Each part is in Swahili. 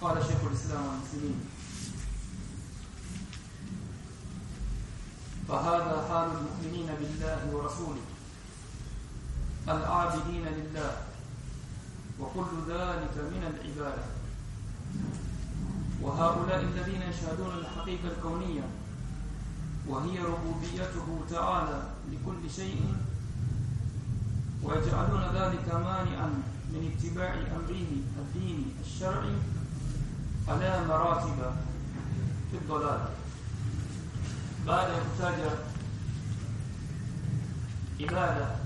قال شيخ الإسلام والمسلمين فهذا حال المؤمنين بالله ورسوله. العابدين لله. وكل ذلك من العبادة. وهؤلاء الذين يشهدون الحقيقة الكونية. وهي ربوبيته تعالى لكل شيء. ويجعلون ذلك مانعا من اتباع أمره الديني الشرعي. على مراتب في الضلال بعد ibada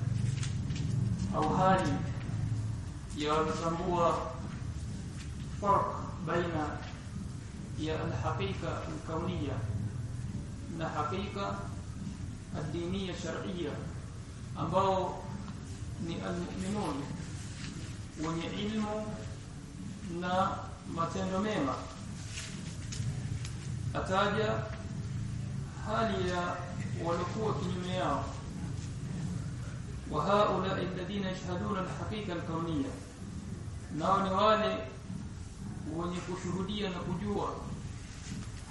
au hali ya kutambua farq baina ya alhaqiqa alkauniyya na haqiqa ad-diniyya shar'iyya ambao ni almu'minun wenye ilmu na matendo mema. Ataja hali ya walikuwa kinyume yao. Wa haula alladhina yashhaduna alhaqiqa alkauniyya nao ni wale wenye kushuhudia na kujua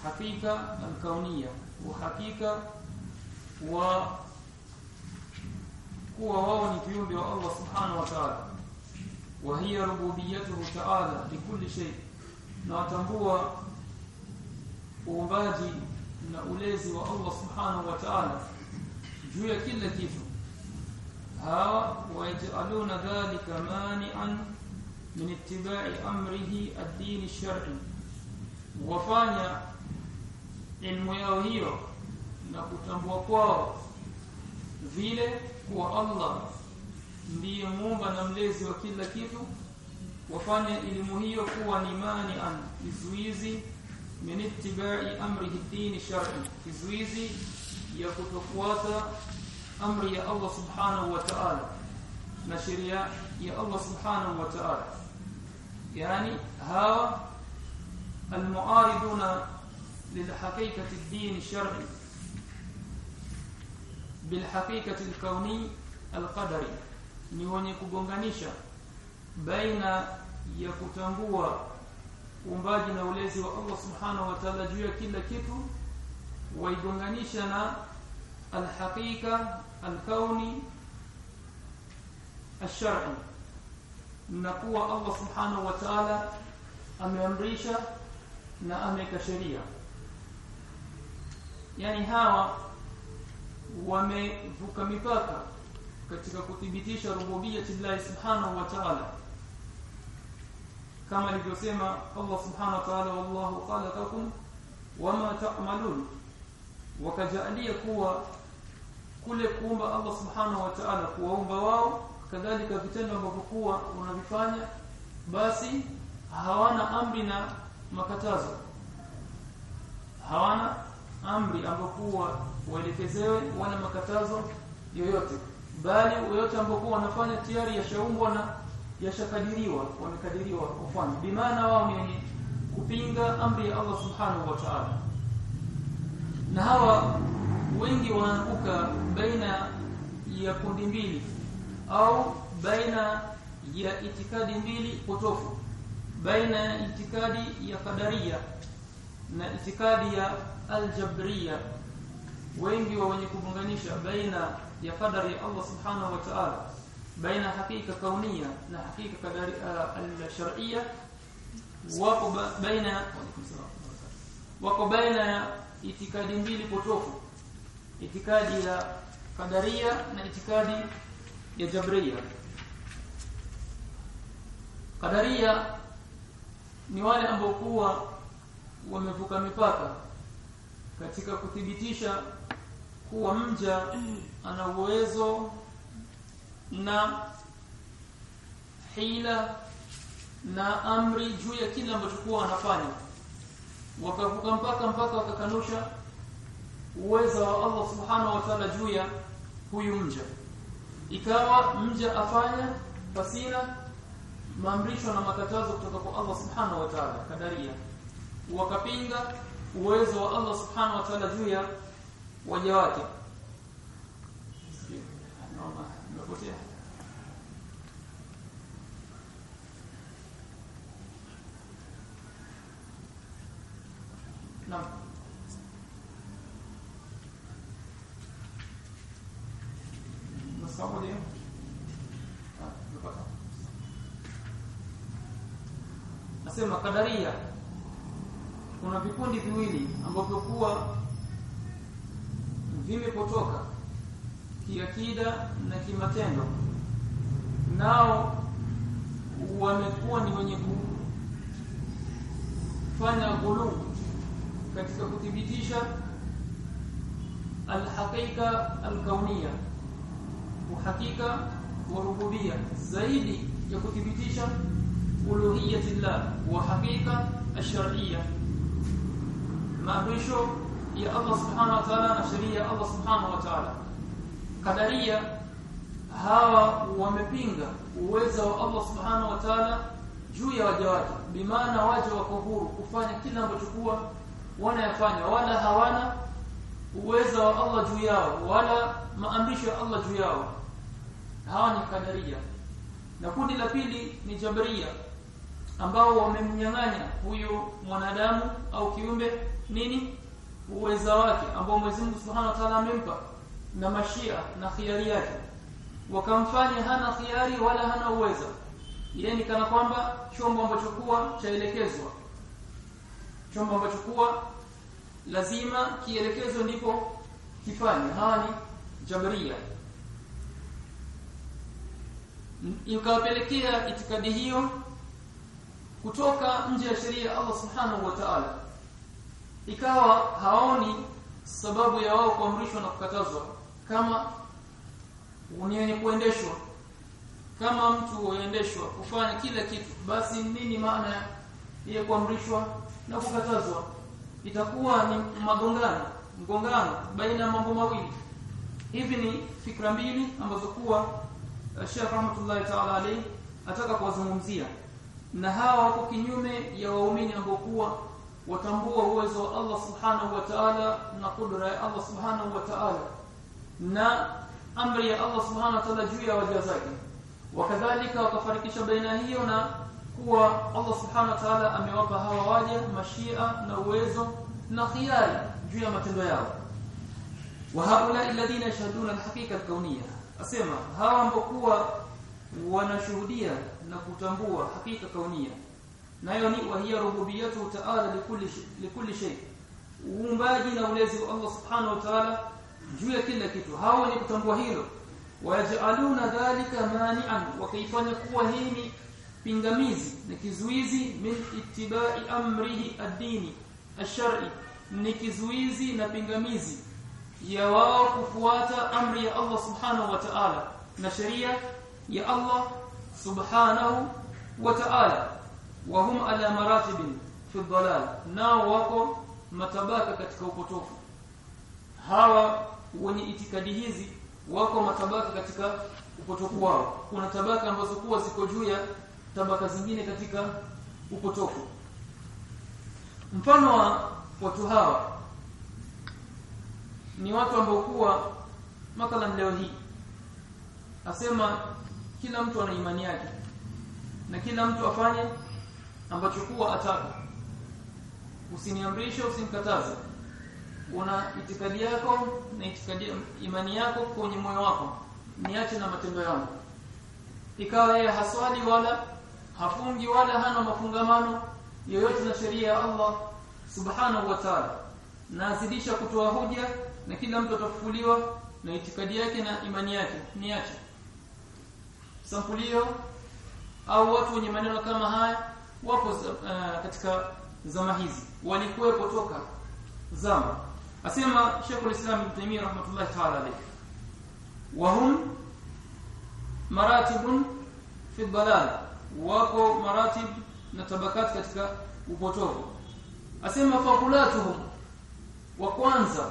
hakika alkauniyya uhakika wa kuwa wao ni viumbe wa Allah subhanahu wa ta'ala wa hiya rububiyyatuhu ta'ala شيء. watambua uumbaji na ulezi wa Allah subhanahu wa ta'ala juu ya kila kitu hawa wajaluna dhalika mani'an min ittiba'i amrihi ad-din ash-shar'i wafanya ilmu yao hiyo na kutambua kwao vile kuwa Allah ndiye muumba na mlezi wa kila kitu wafanye elimu hiyo kuwa ni mani'an kizuizi min ittiba'i amrihi ad-din shar'i kizuizi ya kutofuata amri ya Allah subhanahu wa ta'ala na sheria ya Allah subhanahu wa ta'ala yani hawa المعارضون للحقيقة الدين الشرعي بالحقيقة الكوني القدري ni wenye kugonganisha baina ya kutambua uumbaji na ulezi wa Allah subhanahu wa ta'ala juu ya kila kitu waigonganisha na alhaqiqa alkauni alshar'i na kuwa Allah subhanahu wa ta'ala ameamrisha na ameka sheria. Yani hawa wamevuka mipaka katika kuthibitisha rububiyyati Allah subhanahu wa ta'ala. Kama alivyosema Allah subhanahu wa ta'ala wallahu khalaqakum wama ta'malun. Wakajalia kuwa kule kuumba Allah subhanahu wa ta'ala kuwaumba wao kadhalika vitendo ambavyo kuwa unavifanya basi hawana amri na makatazo. Hawana amri ambokuwa waelekezewe wana makatazo yoyote bali yote ambokuwa wanafanya tayari yashaumbwa na yashakadiriwa wamekadiriwa kufanya bimaana wao ni kupinga amri ya Allah subhanahu wa ta'ala. Na hawa wengi wanaanguka baina ya kundi mbili au baina ya itikadi mbili potofu. Baina ya itikadi ya kadaria na itikadi ya aljabriya. Wengi wa wenye kuunganisha baina ya qadari ya Allah subhanahu wa ta'ala baina hakika kaunia na hakika qadari al-shar'iyya wako baina wako baina ya itikadi mbili potofu itikadi ya qadariyya na itikadi ya jabriyya qadaria ni wale ambao kuwa wamevuka mipaka katika kuthibitisha kuwa mja ana uwezo na hila na amri juu ya kila ambacho kuwa anafanya. Wakavuka mpaka mpaka wakakanusha uwezo wa Allah subhanahu wa ta'ala juu ya huyu mja. Ikawa mja afanya pasina maamrisho na makatazo kutoka kwa Allah subhanahu wa ta'ala kadaria. Wakapinga uwezo wa Allah subhanahu wa ta'ala juu ya waja wake leo. Ah. Nasema kadaria kuna vikundi viwili ambavyo kuwa vimepotoka kiakida na kimatendo nao wamekuwa ni wenye kufanya ghuluu katika kuthibitisha alhaqiqa alkauniyya uhakika wa rububiyya zaidi ya kuthibitisha uluhiyatillah wa haqiqa ash-shar'iyya ya Allah subhanahu wa ta'ala na sheria ya Allah subhanahu wa ta'ala kadaria hawa wamepinga uwezo wa Allah subhanahu wa ta'ala juu ya waja wake. Bimaana waja wako huru kufanya kila ambacho kuwa wanayafanya. Wala hawana uwezo wa Allah juu yao wala maambisho ya Allah juu yao. Hawa ni kadaria na kundi la pili ni jabaria ambao wamemnyang'anya huyu mwanadamu au kiumbe nini? Uwezo wake ambao Mwenyezi Mungu Subhanahu wa Ta'ala amempa na mashia na khiari yake. Wakamfanya hana khiari wala hana uwezo. Yani ni kana kwamba chombo ambacho kuwa chaelekezwa. Chombo ambacho kuwa lazima kielekezwe ndipo kifanye. Hawa jabria ikapelekea itikadi hiyo kutoka nje ya sheria ya Allah Subhanahu wa Ta'ala. Ikawa haoni sababu ya wao kuamrishwa na kukatazwa kama wenye kuendeshwa kama mtu huendeshwa kufanya kila kitu basi nini maana ya kuamrishwa na kukatazwa? Itakuwa ni magongano mgongano baina ya mambo mawili. Hivi ni fikra mbili ambazo kuwa Sheikh Rahmatullahi Ta'ala alayhi ataka kuwazungumzia. Na hawa wako kinyume ya waumini ambao kuwa watambua uwezo wa Allah Subhanahu wa Ta'ala na kudra ya Allah Subhanahu wa Ta'ala na amri ya Allah Subhanahu wa Ta'ala juu ya waja zake. Wakadhalika wakafarikisha baina hiyo na kuwa Allah Subhanahu wa Ta'ala amewapa hawa waja mashia na uwezo na khiari juu ya matendo yao. Wa haula alladhina yashhaduna alhaqiqa alkauniyya asema hawa ambao kuwa wanashuhudia na kutambua hakika kaunia nayo ni wahiya rububiyatu ta'ala likulli likulli shay. Uumbaji na ulezi wa Allah subhanahu wa ta'ala juu ya kila kitu. Hawa ni kutambua hilo wajaluna dhalika mani'an wakaifanya kuwa hii ni pingamizi na kizuizi min ittiba'i amrihi ad-dini ash-shar'i. Ni kizuizi na pingamizi ya wao kufuata amri ya Allah subhanahu wa ta'ala na sheria ya Allah subhanahu wa ta'ala. Wa hum ala maratibin fi dhalal nao wako matabaka katika upotofu. Hawa wenye itikadi hizi wako matabaka katika upotofu wao. Kuna tabaka ambazo kuwa ziko juu ya tabaka zingine katika upotofu. Mfano wa watu hawa ni watu ambao kuwa mathalan leo hii asema kila mtu ana imani yake na kila mtu afanye ambacho kuwa ataka. Usiniamrishe usimkataze una itikadi yako na itikadi imani yako kwenye moyo wako. Niache na matendo yangu. Ikawa yeye haswali wala hafungi wala hana mafungamano yoyote na sheria ya Allah subhanahu wa ta'ala. Na azidisha kutoa hoja na kila mtu atafufuliwa na itikadi yake na imani yake. Niache. Sampulio au watu wenye maneno kama haya wapo uh, katika zama hizi. Walikuwepo toka zama asema Sheikh al-Islam Ibn Taymiyyah rahmatullahi ta'ala alayhi wa hum maratibun fi dalal. Wako maratib na tabakat katika upotovu. Asema faqulatuhum wa kwanza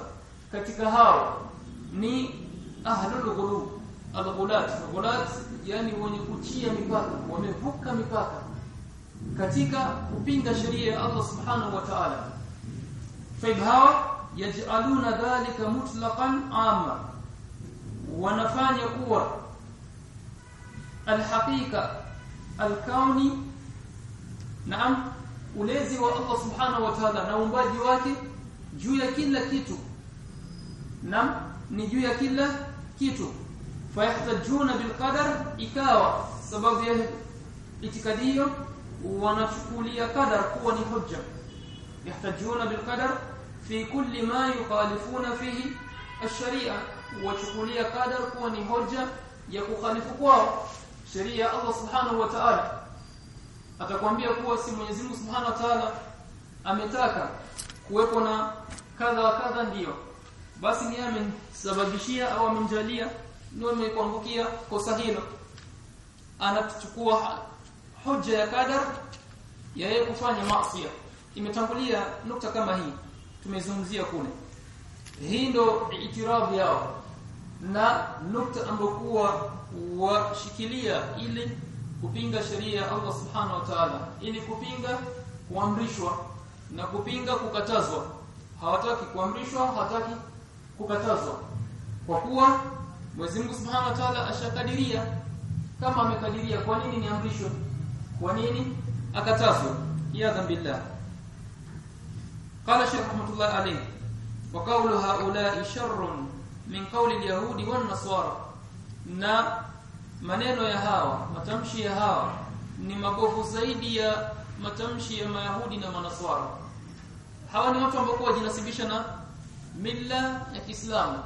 katika hao ni ahlul ghulub al-ghulat. Ghulat yani wenye kuchia mipaka wamevuka mipaka katika kupinga sheria ya Allah subhanahu wa ta'ala. Faibhawa yaj'aluna dhalika mutlaqan amma wanafanya kuwa alhaqiqa alkauni naam ulezi wa Allah subhanahu wa ta'ala na uumbaji wake juu ya kila kitu naam ni juu ya kila kitu fayahtajuna bilqadar ikawa sababu ya itikadi hiyo wanachukulia qadar kuwa ni hujja yahtajuna bilqadar fi kulli ma yukhalifuna fihi ash-sharia wachukulia qadar kuwa ni hoja ya kukhalifu kwao sheria ya Allah subhanahu wa ta'ala. Atakwambia kuwa si Mwenyezi Mungu subhanahu wa ta'ala ametaka kuwepo na kadha kadha ndiyo basi ni amesababishia au amenjalia ndio amekuangukia kosa hilo. Anachukua hoja ya kadar ya yeye kufanya maasi imetangulia nukta kama hii tumezungumzia kule. Hii ndo itirafu yao na nukta ambokuwa washikilia ili kupinga sheria ya Allah subhanahu wa ta'ala. Ili kupinga kuamrishwa na kupinga kukatazwa. Hawataki kuamrishwa hawataki kukatazwa. Kwa kuwa Mwenyezi Mungu Subhanahu wa Ta'ala ashakadiria. Kama amekadiria kwa nini niamrishwe kwa nini akatazwa ya dhambillah قال شيخ رحمه الله عليه وقول هؤلاء شر من قول اليهود والنصارى na maneno ya hawa matamshi ya hawa ni mabovu zaidi ya matamshi ya mayahudi na manaswara hawa ni watu ambao wajinasibisha na milla ya Kiislamu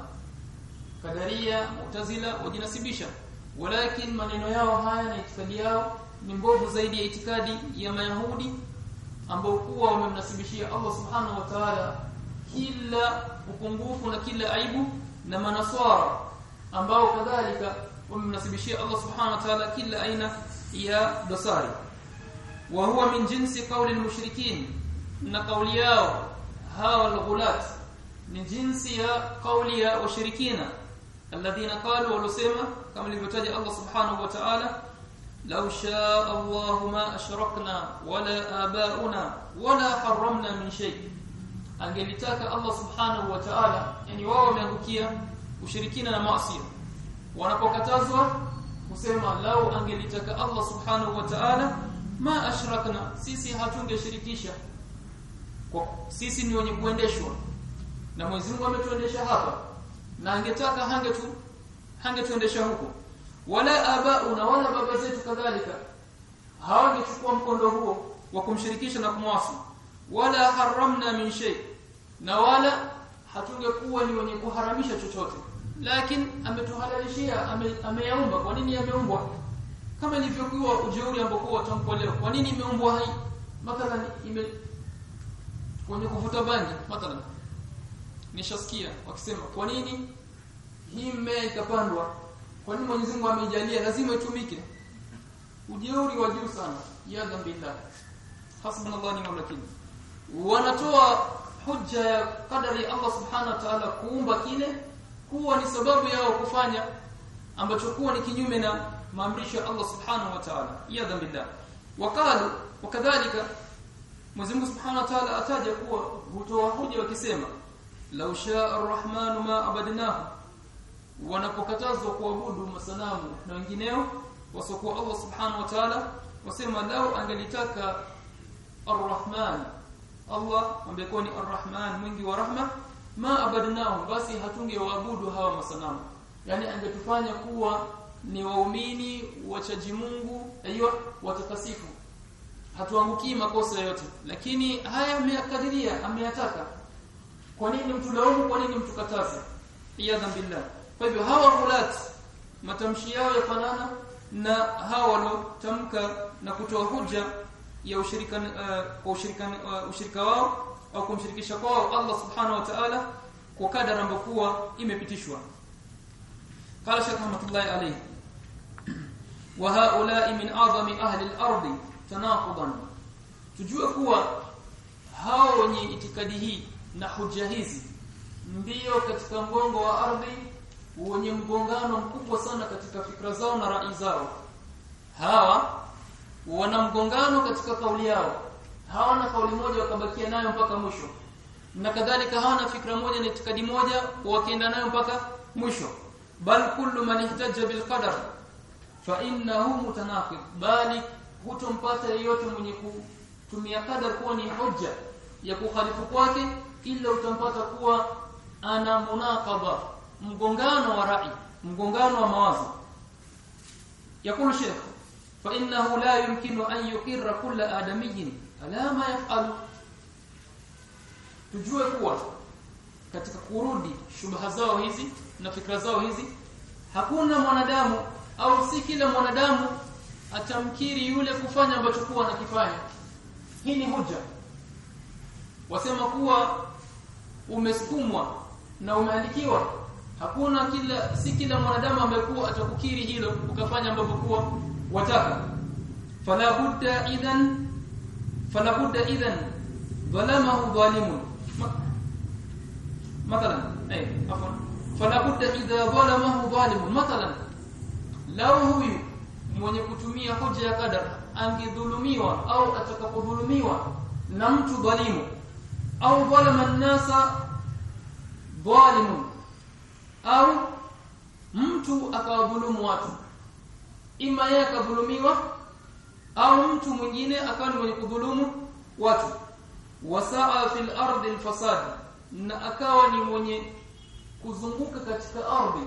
kadaria mutazila wajinasibisha walakin maneno yao haya na itikadi yao ni mbovu zaidi ya itikadi ya mayahudi ambao kuwa wamemnasibishia Allah subhanahu wa ta'ala kila upungufu na kila aibu na manaswara ambao kadhalika wamemnasibishia Allah subhanahu wa ta'ala kila aina ya dosari. Wa huwa min jinsi qawli al-mushrikin na kauli yao hawa al-ghulat ni jinsi ya kauli ya washirikina alladhina qalu walusema kama ilivyotaja Allah subhanahu wa ta'ala law شاء الله ma ashrakna ولا abauna wala حرمنا min شيء. Angelitaka Allah subhanahu wa ta'ala yani wao wameangukia ushirikina na maasi. Wanapokatazwa kusema lau angelitaka Allah subhanahu wa ta'ala ma ashrakna sisi hatungeshirikisha. Sisi ni wenye kuendeshwa. Na Mwenyezi Mungu ametuendesha hapa. Na angetaka hangetu hangetuendesha huko wala abauna wala baba zetu kadhalika. Hawangechukua mkondo huo wa kumshirikisha na kumwasi. Wala haramna min shay. Na wala hatungekuwa ni wenye kuharamisha chochote. Lakini ametuhalalishia ameyaumba. Kwa nini ameumbwa kama ilivyokuwa ujeuri tamko leo. Kwa nini imeumbwa hai? Mathalan ime kwenye kuvuta bangi. Mathalan nishasikia wakisema kwa nini hii mmea ikapandwa kwa nini Mwenyezi Mungu ameijalia? Lazima itumike. Ujeuri wa juu sana. Ya billah hasbunallahu ni wakeel wanatoa hujja ya kadari Allah subhanahu wa ta'ala kuumba kile kuwa ni sababu yao kufanya ambacho kuwa ni kinyume na maamrisho ya Allah subhanahu wa ta'ala. Ya billah wakalu wakadhalika Mwenyezi Mungu subhanahu wa ta'ala ataja kuwa hutoa hoja wakisema law shaa ar-rahmanu ma abadnahu wanapokatazwa kuabudu masanamu na wengineo wasokuwa Allah subhanahu wa ta'ala wasema lao angelitaka ar-rahman Allah ambekuwa ni ar-rahman mwingi wa rahma ma abadnao basi hatungewaabudu hawa masanamu. Yani angetufanya kuwa ni waumini wachaji Mungu aiyo watakasifu. Hatuangukii makosa yote lakini haya ameyakadiria ameyataka. Kwa nini mtu laumu kwa nini mtu kataze iyadha billah kwa hivyo hawa hulat matamshi yao yafanana na hawa walotamka na kutoa hujja ya ushirika uh, kwa ushirika uh, ushirika wao au kumshirikisha kwao Allah subhanahu wa ta'ala kwa kadara ambayo imepitishwa قال شيخ رحمه الله عليه wa haula'i min a'zami ahli al-ardi tanaqudan tujue kuwa hao wenye itikadi hii na hoja hizi ndiyo katika mgongo wa ardhi wenye mgongano mkubwa sana katika fikra zao na rai zao. Hawa wana mgongano katika kauli yao. Hawana kauli moja wakabakia nayo mpaka mwisho. Na kadhalika hawana fikra moja na itikadi moja wakienda nayo mpaka mwisho. Bal kullu man ihtajja bil qadar fa innahu mutanaqid. Bali hutompata yeyote mwenye kutumia qadar kuwa ni hoja ya kukhalifu kwake ila utampata kuwa ana munaqaba mgongano wa rai mgongano wa mawazo. Yakulu sheikh fa innahu la yumkinu an yukira kull adamiyin ala ma yaf'alu. Tujue kuwa katika kurudi shubha zao hizi na fikra zao hizi hakuna mwanadamu au si kila mwanadamu atamkiri yule kufanya ambacho kuwa anakifanya. Hii ni hoja. Wasema kuwa umesukumwa na umeandikiwa hakuna kila si kila mwanadamu ambaye kuwa atakukiri hilo ukafanya ambavyo kuwa wataka fala budda idhan fala budda idhan dhalamahu zalimun مثلا اي عفوا فلا بد اذا ظلمه ظالم مثلا لو huyu mwenye kutumia hoja ya qadar angedhulumiwa au atakapodhulumiwa na mtu dhalimu au dhalama an-nasa dhalimun au mtu akawadhulumu watu. Ima yeye akadhulumiwa au mtu mwingine akawa ni mwenye kudhulumu watu. Wasaa fil ardi al-fasad na akawa ni mwenye kuzunguka katika ardhi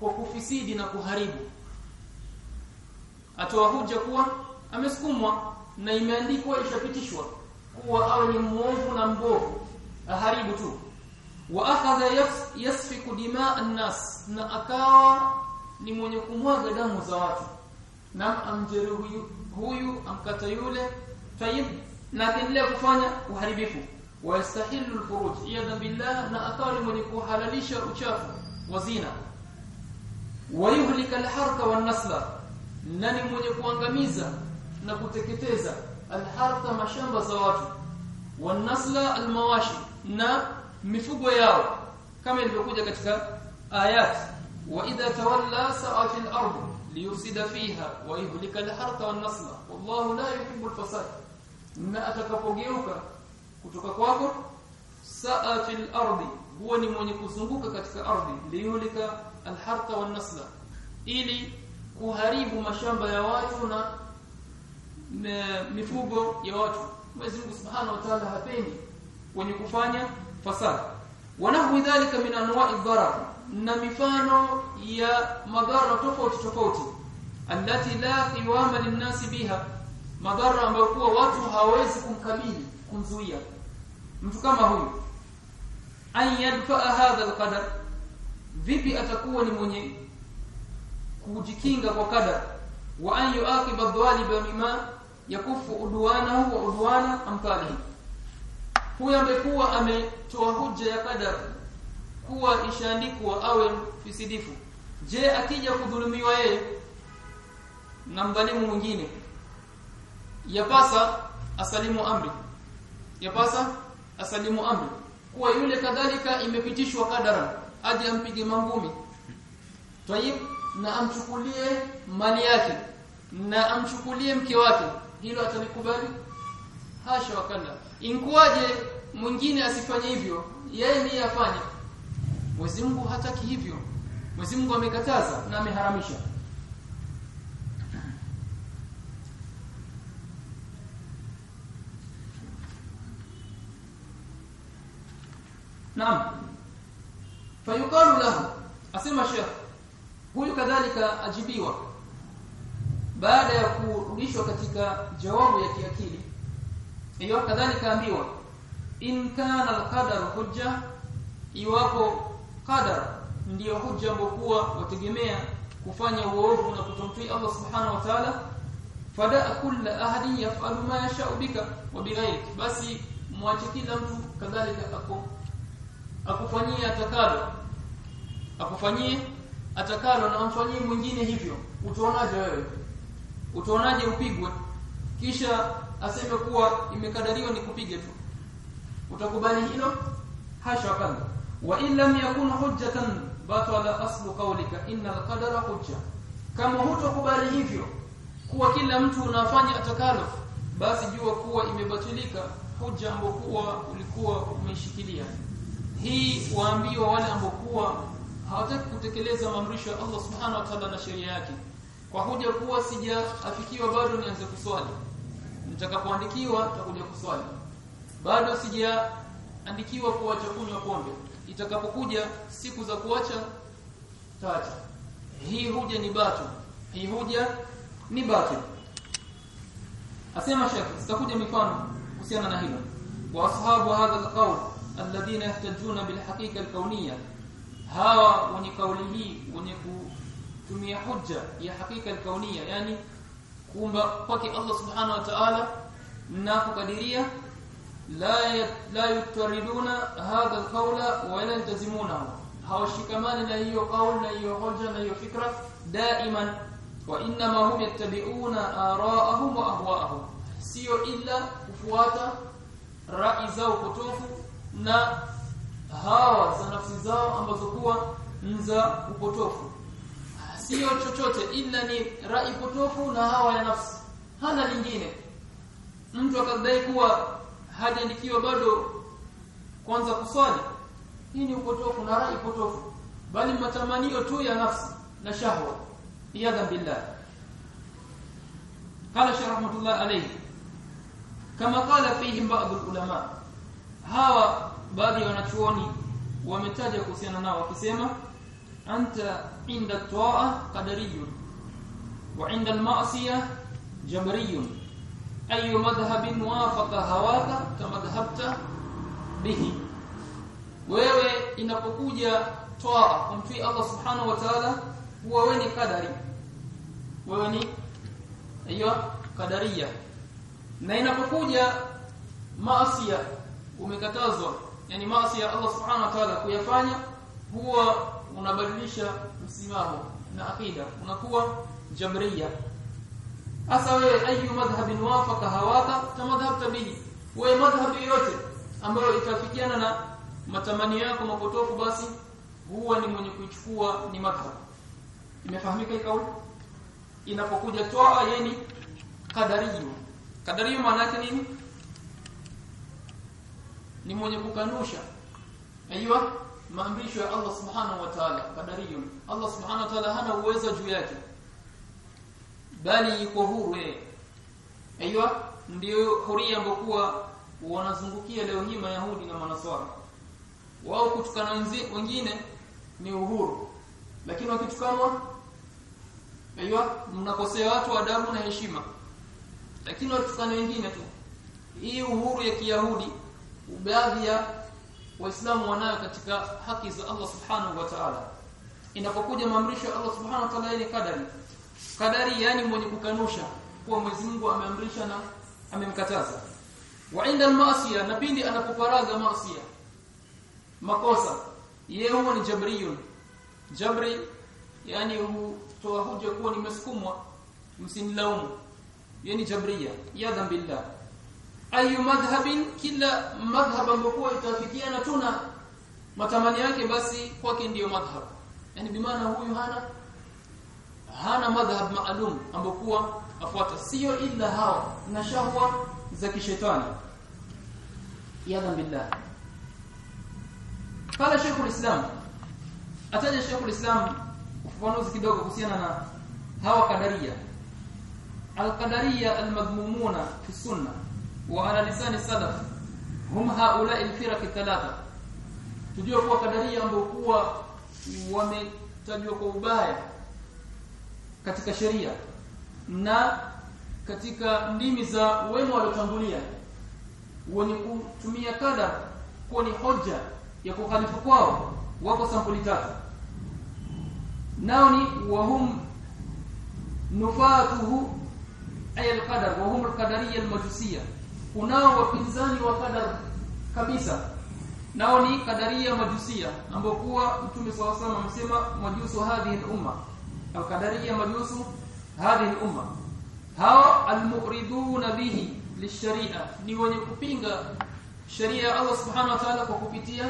kwa kufisidi na kuharibu. Atoa hoja kuwa amesukumwa na imeandikwa ishapitishwa kuwa awe ni muovu na mbovu aharibu tu وأخذ يسفك دماء الناس. نا اكوا لمونيه كمواغ دم زواط نعم امجره هو هو امكته يله طيب نكنله كفانا وحربه ويستحل الفروج أيضا بالله نا اكوا لمونيه حلاليش عشاف وزينة. ويهلك الحرق والنسل. نني مونيه غميزة نا كوتكتهزا الحرق مشامبا زواط والنسل المواشي. نعم mifugo yao kama ilivyokuja katika ayat wa idha tawalla sa'a fil ard liyufsida fiha wa yuhlika al-harta wan-nasla wallahu la yuhibbu al-fasad. Na atakapogeuka kutoka kwako saa fil ardi huwa ni mwenye kuzunguka katika ardhi liyulika alharqa wan nasla ili kuharibu mashamba ya watu na mifugo ya watu. Mwenyezi Mungu Subhanahu wa Ta'ala hapendi wenye kufanya fasad. Wanahu dhalika min anwa'i dharar na mifano ya madhara tofauti tofauti. Allati la qiwama linnasi biha. Madhara ambayo kuwa watu hawezi kumkabili kumzuia. Mtu kama huyu. An yadfa hadha alqadar. Vipi atakuwa ni mwenye kujikinga kwa kadar wa an yuaqiba dhaliba bima yakufu udwanahu wa udwana amthalihi huyo amekuwa ametoa hujja ya kadar kuwa ishaandikwa awe fisidifu je akija kudhulumiwa yeye na mdhalimu mwingine? Yapasa asalimu amri. Yapasa asalimu amri. Kuwa yule kadhalika imepitishwa kadara aje ampige mangumi. Tayib na amchukulie mali yake na amchukulie mke wake hilo atalikubali hasha wakala inkuwaje mwingine asifanye hivyo? Yeye ndiye afanye. Mwenyezi Mungu hataki hivyo. Mwenyezi Mungu amekataza na ameharamisha. Naam. fayukalu lahu asema Sheikh huyu kadhalika ajibiwa baada ya kurudishwa katika jawabu ya kiakili hiyo kadhalika ambiwa in kana alqadar hujja iwapo qadar ndiyo hujja mbokuwa wategemea kufanya uovu na kutomtii Allah subhanahu wa ta'ala fada kullu ahadi yaf'alu ma yasha'u bika wa bighayrik basi mwache kila mtu kadhalika ako akufanyie atakalo akufanyie atakalo na amfanyie mwingine hivyo. Utaonaje wewe? Utaonaje upigwe? Kisha aseme kuwa imekadariwa ni kupiga tu. Utakubali hilo? Hasha kwanza wa in lam yakun hujjatan batala aslu qawlika inna alqadara hujja. Kama hutakubali hivyo kuwa kila mtu unafanya atakalo basi jua kuwa imebatilika hujja ambayo kuwa ulikuwa umeshikilia hii waambiwa wale ambao kuwa hawataki kutekeleza maamrisho ya Allah subhanahu wa ta'ala na sheria yake. Kwa hoja kuwa sijaafikiwa bado nianze kuswali nitakapoandikiwa nitakuja kuswali. Bado sijaandikiwa kuacha kunywa pombe. Itakapokuja siku za kuacha taacha. Hii huja ni batu. Hii huja ni batu. Asema shekhi sitakuja mifano kuhusiana na hilo. Wa ashabu hadha alqawl alladhina yahtajuna bilhaqiqa alkawniyya hawa wenye kauli hii wenye kutumia hujja ya hakika alkauniyya yani kuumba kwake Allah subhanahu wa ta'ala na kukadiria la la yutariduna hadha alqawla wa la yaltazimunahu hawashikamani na hiyo kauli na hiyo hoja na hiyo fikra daiman wa inma hum yattabi'una ara'ahum wa ahwa'ahum sio illa kufuata rai zao potofu na hawa za nafsi zao ambazo kuwa za upotofu sio chochote ila ni rai potofu na hawa ya nafsi hana lingine mtu akadai kuwa hajaandikiwa bado kwanza kuswali hii ni upotofu na rai potofu bali matamanio tu ya nafsi na shahwa iyadha billah قال شيخ رحمه الله عليه كما قال فيهم بعض العلماء hawa baadhi ya wanachuoni wametaja kuhusiana nao wakisema anta toa qadariyun wa inda al-ma'siyah jabriyun ayu madhhabin wafaqa hawaka kama dhahabta bihi wewe inapokuja toa kumtii Allah subhanahu wa ta'ala huwa wewe ni kadari wewe ni hiyo kadaria na inapokuja maasiya umekatazwa yani maasi ya Allah subhanahu wa ta'ala kuyafanya huwa unabadilisha msimamo na akida unakuwa jamriya hasa wewe ayu madhhabin wafaka hawaka tamadhhabta tabii wewe madhhab yote ambayo itafikiana na matamani yako mapotofu basi huwa ni mwenye kuichukua ni madhhab imefahamika hii kauli inapokuja toa yeni kadariyo kadariyo maana yake nini ni mwenye kukanusha aiywa maamrisho ya Allah subhanahu wa ta'ala kadariyun Allah subhanahu wa ta'ala hana uwezo juu yake. Bali yuko huru yeye. Aiywa ndio huria ambokuwa wanazungukia leo hii mayahudi na manaswara. Wao kutukana wengine ni uhuru. Lakini wakitukanwa aiywa mnakosea watu adabu na heshima. Lakini watukana wengine tu. Hii uhuru ya kiyahudi baadhi ya waislamu wanayo katika haki za Allah subhanahu wa ta'ala inapokuja maamrisho Allah subhanahu wa ta'ala ni kadari. Kadari yani mwenye kukanusha kuwa Mwenyezi Mungu ameamrisha na amemkataza. Wa inda al-ma'siyah na pindi anapoparaga maasiya makosa yeye huwa ni jabriyun jabri yani hutoa hoja kuwa nimesukumwa msinilaumu. Yani jabriya ya billah. Ayu madhhabin kila madhhab ambokuwa itafikiana tuna matamani yake basi kwake ndiyo madhhab yani bimaana huyu hana hana madhhab maalum ambokuwa afuata. Sio illa hawa na shahwa za kishetani. Yadhan billah pala Sheikh islam ataja Sheikh islam ufafanuzi kidogo kuhusiana na hawa kadaria al-qadariyya al-madmumuna fi sunnah wa ala lisan salaf hum haula al-firaq thalatha. Tujua kuwa kadaria ambao kuwa wametajwa kwa ubaya katika sheria na katika ndimi za wema waliotangulia wenye kutumia kada kuwa ni hoja ya kukhalifu kwao wako sampuli tatu. Nao ni wahum nufatuhu ay alqadar wa hum alqadariyya almajusiyya kunao wapinzani wa kadar kabisa nao ni kadaria majusia. Ambao kuwa mtume swalla salam amesema majusu hadhihi al-umma. Au kadaria majusu hadhihi al-umma. Hao almuriduna bihi lisharia ni wenye kupinga sharia ya Allah subhanahu wa ta'ala kwa kupitia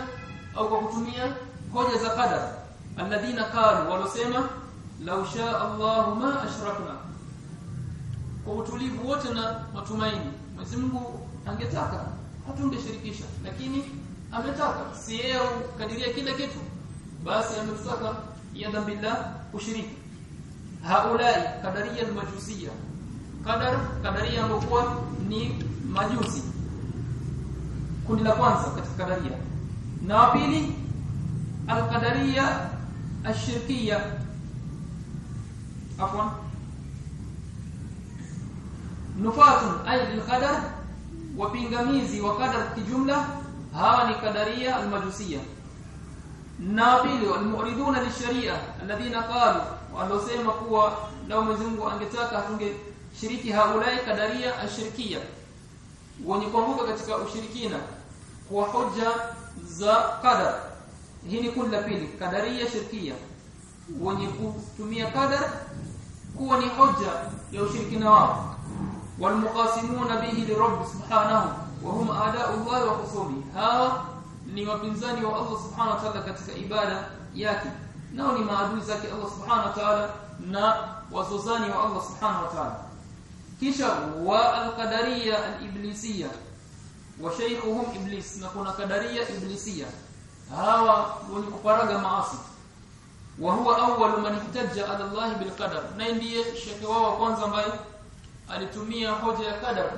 au kwa kutumia hoja za qadar. Alladhina qalu walosema law shaa Allah ma ashrakna. Kwa utulivu wote na matumaini. Mwenyezi Mungu angetaka hatungeshirikisha lakini ametaka. Si yeye kadiria kila kitu basi ametaka ya billah kushiriki haulai kadaria majusia. Kadar kadaria ambayo ni majusi. Kundi la kwanza katika kadaria na pili alqadaria ashirkia afwan. Nufatun ay lilqadar wapingamizi wa qadar kijumla hawa ni kadaria almajusia na pili walmuriduna lisharia alladhina qalu walosema kuwa lao Mwenyezi angetaka atunge shiriki haulai kadaria ashirikia wenye kuanguka katika ushirikina kwa hoja za qadar. Hii ni kundi la pili kadaria shirkia wenye kutumia qadar kuwa ni hoja ya ushirikina wao. Walmuqasimuna bihi lirabb subhanahu wa اعداء الله wa hawa ni wapinzani wa Allah subhanahu wa ta'ala katika ibada yake. Nao ni maadui zake Allah subhanahu wa ta'ala na wazozani wa Allah subhanahu wa ta'ala. Kisha wa al-qadariyya al-iblisiyya wa shaykhuhum iblis na kuna qadariyya iblisiyya hawa wenye kuparaga maasi. Wa huwa awwal man ihtajja ala Allah bil na ndiye shekhe wao wa kwanza ambaye alitumia hoja ya qadar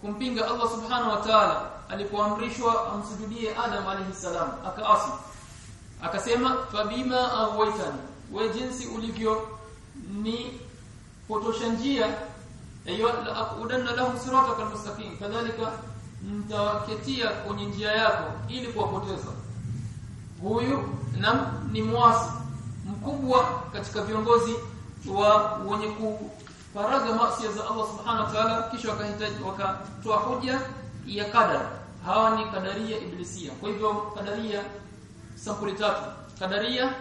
kumpinga Allah subhanahu wa ta'ala alipoamrishwa amsujudie Adam alayhi salam akaasi. Akasema fabima awaitan we jinsi ulivyo ni potosha njia ayo udanna lahu sirata almustaqim mustaqim kadhalika mtawaketia kwenye njia yako ili kuwapoteza. Huyu nam ni mwasi mkubwa katika viongozi wa wenye kuparaga maasi za Allah subhanahu wa ta'ala kisha wakahitaji wakatoa hoja ya kadar. Hawa ni kadaria iblisia. Kwa hivyo kadaria sampuli tatu. Kadaria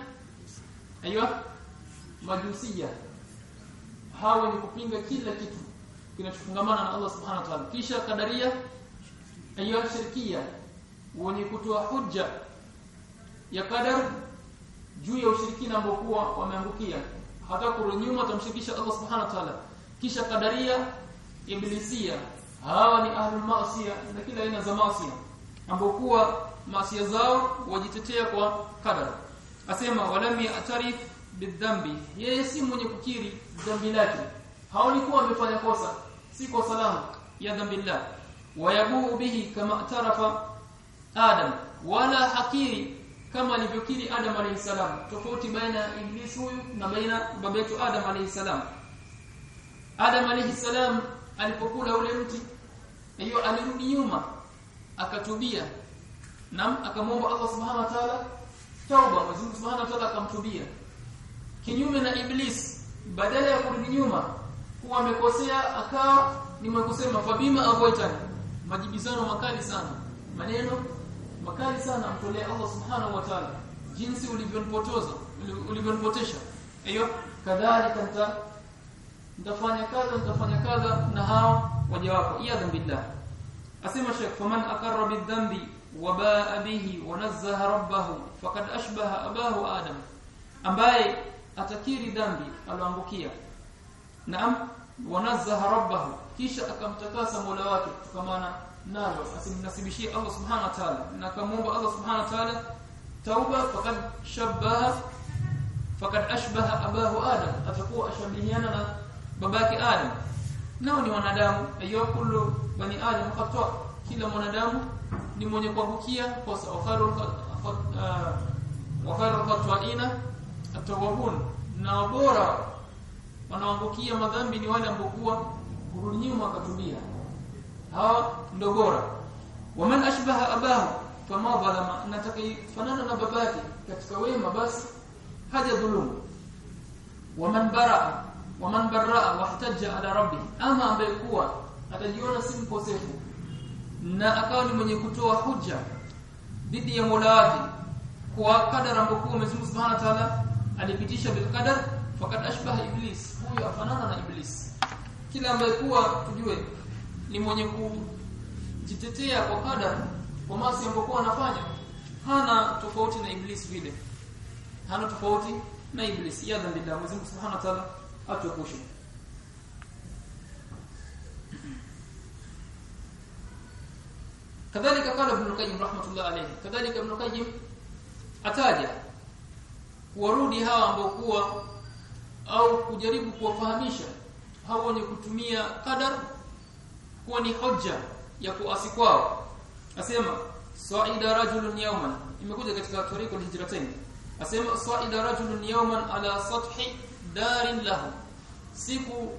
aiywa majusia. Hawa ni kupinga kila kitu kinachofungamana na Allah subhanahu wa ta'ala. Kisha kadaria aiywa shirkia. Wenye kutoa hujja ya kadar juu ya ushirikina ambao wameangukia hata kurudi nyuma tamshirikisha Allah subhanahu wa ta'ala. Kisha kadaria iblisia hawa ni ahlul maasiya na kila aina za maasiya ambao kuwa maasiya zao wajitetea kwa kadara asema walam ya'tarif bidhambi. Yeye si mwenye kukiri dhambi lake. Haoni amefanya kosa. Si kosa langu ya dhambi lake. Wayabuu bihi kama atarafa adam. Wala hakiri kama alivyokiri Adam alayhi salam. Tofauti baina ya Iblis huyu na baina baba yetu Adam alayhi salam. Adam alayhi salam alipokula ule mti hiyo alirudi nyuma akatubia. Na akamwomba Allah subhanahu wa ta'ala tauba Mwenyezi subhanahu wa ta'ala akamtubia. Kinyume na Iblis badala ya kurudi nyuma kuwa amekosea akawa ni mwekusema fabima avoitani majibizano makali sana. Maneno makali sana amtolea Allah subhanahu wa ta'ala. Jinsi ulivyonipotoza ulivyonipotesha. Hiyo kadhalika nta nitafanya kadha nitafanya kadha na hao waja wako. Iyadhan billah. Asema Sheikh faman aqarra bidhanbi wabaa bihi wanazzaha rabbahu faqad ashbaha abahu adam. Ambaye atakiri dhambi aloangukia. Naam wanazzaha rabbahu. Kisha akamtakasa Mola wake tukamana nalo asimnasibishie Allah subhanahu wa ta'ala. Na kumuomba Allah subhanahu wa ta'ala tauba faqad shabbaha faqad ashbaha abahu adam. Atakuwa ashabihiana na babake adam. Nao ni wanadamu. Ayo kullu bani adam khata kila mwanadamu ni mwenye kuangukia kosa. Wakharu wakharu khatwaina atawabun na bora wanaangukia madhambi ni wale ambao kurudi nyuma akatubia hawa ndio bora waman ashbaha abahu fama dhalama natakafanana na babake katika wema basi haja dhulumu. Waman baraa waman baraa wahtaja ala rabbi ama ambaye kuwa atajiona si mkosefu na akawa ni mwenye kutoa hujja dhidi ya Mola wake kwa kadara ambayo Mwenyezi Mungu Subhanahu wa Ta'ala alipitisha bil qadar faqad ashbaha iblis. Huyo afanana na iblis. Kila ambaye kuwa tujue ni mwenye kujitetea kwa kadar kwa maasi ambayo anafanya. Hana tofauti na iblis vile. Hana tofauti na iblis. Yadhan billah Mwenyezi Mungu Subhanahu wa Ta'ala atuepushe kadhalika qala ibn al-qayyim rahmatullah alayhi. Kadhalika ibn al-qayyim ataja kuwarudi hawa ambao kuwa au kujaribu kuwafahamisha hao wenye kutumia qadar kuwa ni hoja ya kuasi kwao. Asema sa'ida rajulun yawman. Imekuja katika tariq al-hijratain. Asema sa'ida rajulun yawman ala sathi darin lahu siku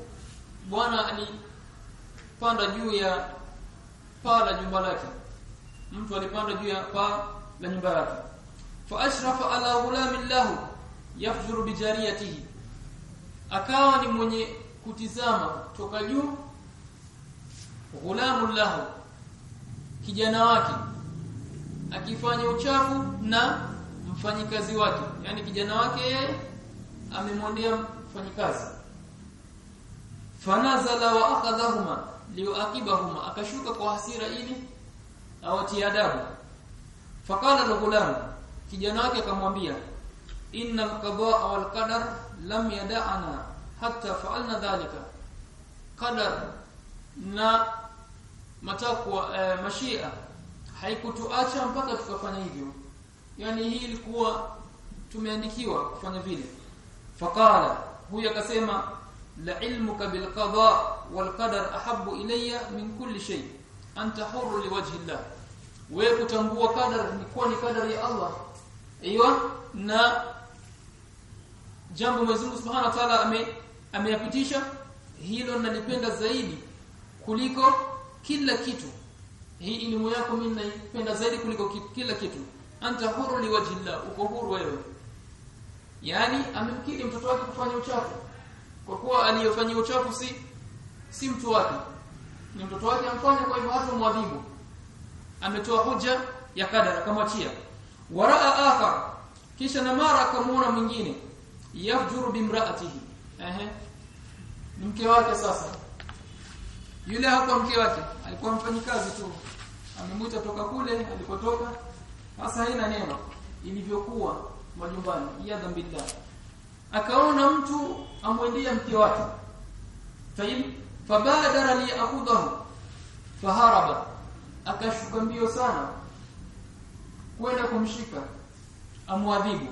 bwana alipanda juu ya paa la nyumba lake. Mtu alipanda juu ya paa la nyumba yake. Fa ashrafa ala ghulamin lahu yafjuru bijariyatihi akawa ni mwenye kutizama toka juu ghulamun lahu. Kijana wake. Akifanya uchafu na mfanyikazi wake. Yani kijana wake yeye amemwondea mfanyikazi. Fanazala wa akhadhahuma liuakibahuma akashuka kwa hasira ili awatie adabu. Faqala al-ghulam kijana wake akamwambia inna al-qadaa wal qadar lam yada'ana hatta fa'alna dhalika. Qadar na matakwa e, mashia. Haikutuacha mpaka tukafanya hivyo. Yani hii ilikuwa tumeandikiwa kufanya vile. Faqala huyu akasema la ilmuka bil qada wal qadar ahabbu ilayya min kulli shay. Anta hurru liwajhi Allah. Wewe kutambua qadar ni kuwa ni qadar ya Allah. Aiyo na jambo Mwenyezi Mungu Subhanahu wa Ta'ala ame ameyapitisha. Hilo nalipenda zaidi kuliko kila kitu. Hii elimu yako mimi naipenda zaidi kuliko kila kitu. Anta huru liwajhi Allah uko huru wewe. Yani amemkiri mtoto wake kufanya uchafu. Kwa kuwa aliyofanya uchafu si si mtu wake. Ni mtoto wake amfanya kwa hivyo hata mwadhibu. Ametoa hoja ya kadara akamwachia. Waraa akhar kisha na mara akamuona mwingine. Yafjuru bimraatihi ehe. Mke wake sasa yule hakuwa mke wake alikuwa mfanyikazi tu. Amemuita toka kule alipotoka sasa haina neno ilivyokuwa majumbani yadha billah akaona mtu amwendea mke wake. Tayib fabadara li akudahu faharaba akashuka mbio sana kwenda kumshika amwadhibu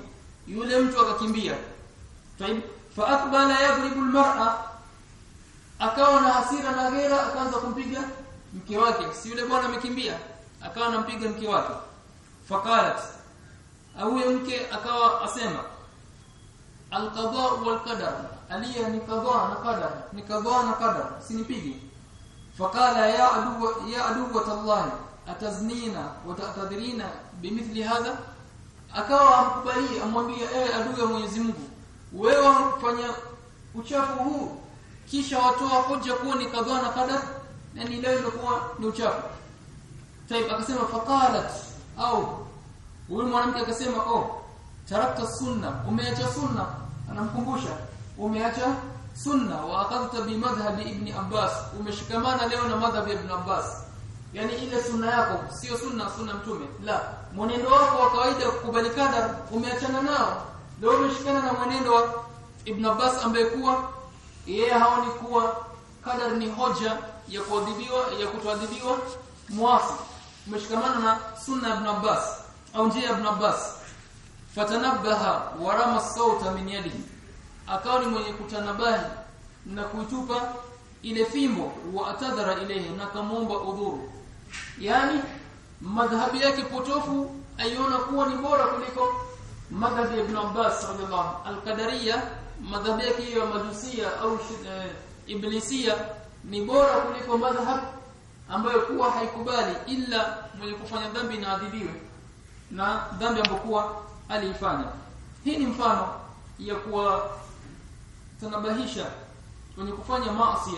yule mtu akakimbia. Tayib fa akbala yadribu almar'a akawa na hasira na ghera akaanza kumpiga mke wake. Si yule bwana amekimbia akawa anampiga mke wake. Faqalat au mke akawa asema alqada wal qadar aliya ni qada na qadar ni qada na qadar sinipigi. Faqala ya adu ya adu Allah ataznina wa ta'tadrina bimithli hadha? Akawa amkubali amwambia eh adu ya Mwenyezi Mungu wewe unafanya uchafu huu kisha watoa hoja kuwa ni kadhaa na kadar na ni leo ilikuwa ni uchafu. Taib akasema faqalat au huyu mwanamke akasema oh tarakta sunna umeacha sunna. Anamkumbusha umeacha sunna wa aqadta bi madhhabi ibn Abbas. Umeshikamana leo na madhhabi ibn Abbas. Yani ile sunna yako sio sunna sunna mtume. La mwenendo wako wa kawaida kukubalikana umeachana nao. Leo umeshikana na mwenendo wa ibn Abbas ambaye kuwa yeye haoni kuwa kadar ni hoja ya kuadhibiwa ya kutoadhibiwa muasi umeshikamana na sunna ibn Abbas au njia ibn Abbas. Fatanabaha warama sauta min yadihi akawa ni mwenye kutanabahi na kuitupa ile fimbo wa atadhara ilehe na kamomba udhuru. Yani madhhabi yake potofu aiona kuwa ni bora kuliko madhhabi ibn Abbas radhiallahu al-qadariyya madhhabi yake ya majusia au e, iblisia ni bora kuliko madhhab ambayo kuwa haikubali ila mwenye kufanya dhambi na adhibiwe na dhambi ambayo kuwa aliifanya. Hii ni mfano ya kuwa tanabahisha mwenye kufanya maasi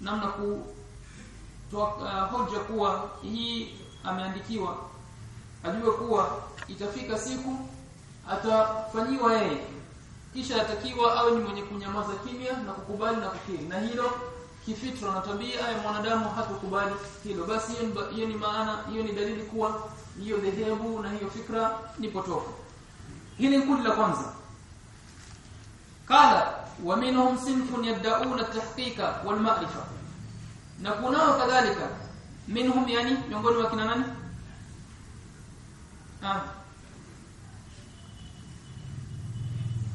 namna kutoa uh, hoja kuwa hii ameandikiwa ajue kuwa itafika siku atafanyiwa yeye kisha atakiwa awe ni mwenye kunyamaza kimya na kukubali na kukiri. Na hilo kifitra na tabia ya mwanadamu hatukubali hilo. Basi hiyo ni maana hiyo ni dalili kuwa hiyo dhehebu na hiyo fikra ni potofu. Hili kundi la kwanza. Kala wa minhum sinfun yad'una at-tahqiqa wal ma'rifa. Na kunao kadhalika. Minhum yani miongoni mwa kina nani? Ah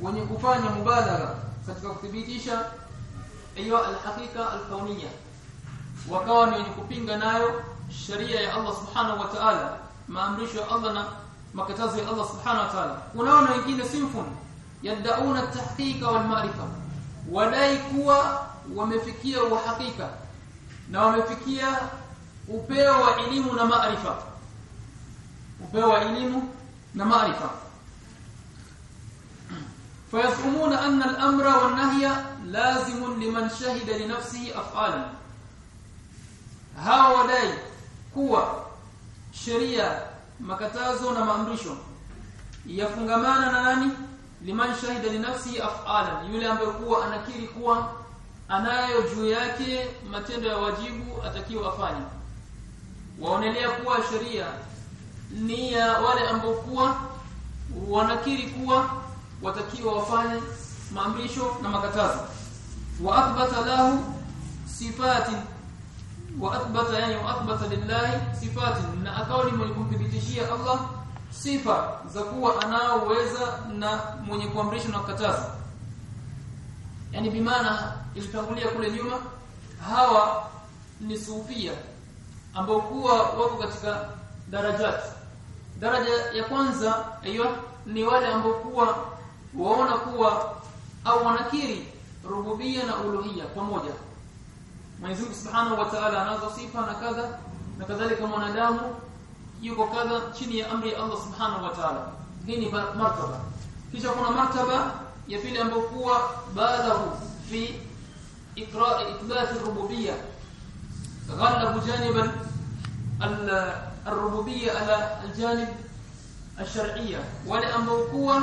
wenye kufanya mubadala katika kuthibitisha hiyo alhaqiqa alkauniyya wakawa ni wenye kupinga nayo sheria ya Allah subhanahu wa ta'ala maamrisho ya Allah na makatazo ya Allah subhanahu wa ta'ala. Unaona wengine sinfun yad'una at-tahqiqa wal ma'rifa wadai kuwa wamefikia uhakika na wamefikia upeo wa elimu na maarifa. Upeo wa elimu na maarifa fayafhumuna anna al-amra wan-nahya lazimun liman shahida li nafsihi af'alan hawa wadai kuwa sheria makatazo na maamrisho yafungamana na nani liman shahida li nafsihi af'alan yule ambaye kuwa anakiri kuwa anayo juu yake matendo ya wajibu atakiwa afanye waonelea kuwa sheria ni ya wale ambao kuwa wanakiri kuwa watakiwa wafanye maamrisho na makatazo. Wa athbata lahu sifati wa athbata yani wa athbata lillahi sifati na akawa ni mwenye kumthibitishia Allah sifa za kuwa anaoweza na mwenye kuamrisha na kukataza. Yani bimaana ilitangulia kule nyuma hawa ni sufia ambao kuwa wako katika darajati daraja ya kwanza hiyo ni wale ambao kuwa waona kuwa au wanakiri rububia na uluhia pamoja Mwenyezi Mungu Subhanahu wa Ta'ala anazo sifa na kadha na kadhalika mwanadamu yuko kadha chini ya amri ya Allah Subhanahu wa Ta'ala hii ni martaba kisha kuna martaba ya pili ambayo kuwa baadhi fi ikra ithbat ar-rububiyya غلب جانبا الربوبيه على الجانب الشرعيه ambao kuwa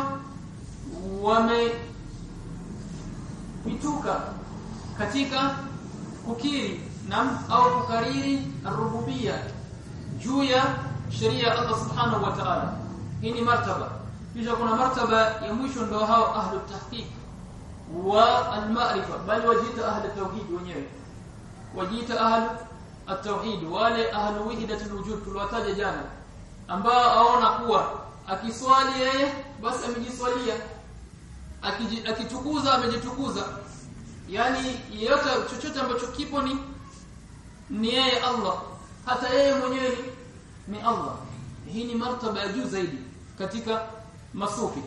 wamepituka katika kukiri na au kukariri ar-rububiyya juu ya sheria ya Allah subhanahu wa ta'ala. Hii ni martaba. Kisha kuna martaba ya mwisho ndio hao ahlu tahqiq wa al-ma'rifa bali wajita ahlu tauhid wenyewe. Wajita ahlu at-tauhid wale ahlu wahdatul wujud tuliwataja jana ambao aona kuwa akiswali yeye basi amejiswalia akitukuza amejitukuza. Yani yeyote chochote ambacho kipo ni ni yeye Allah. Hata yeye mwenyewe ni Allah. Hii ni martaba ya juu zaidi katika masufi.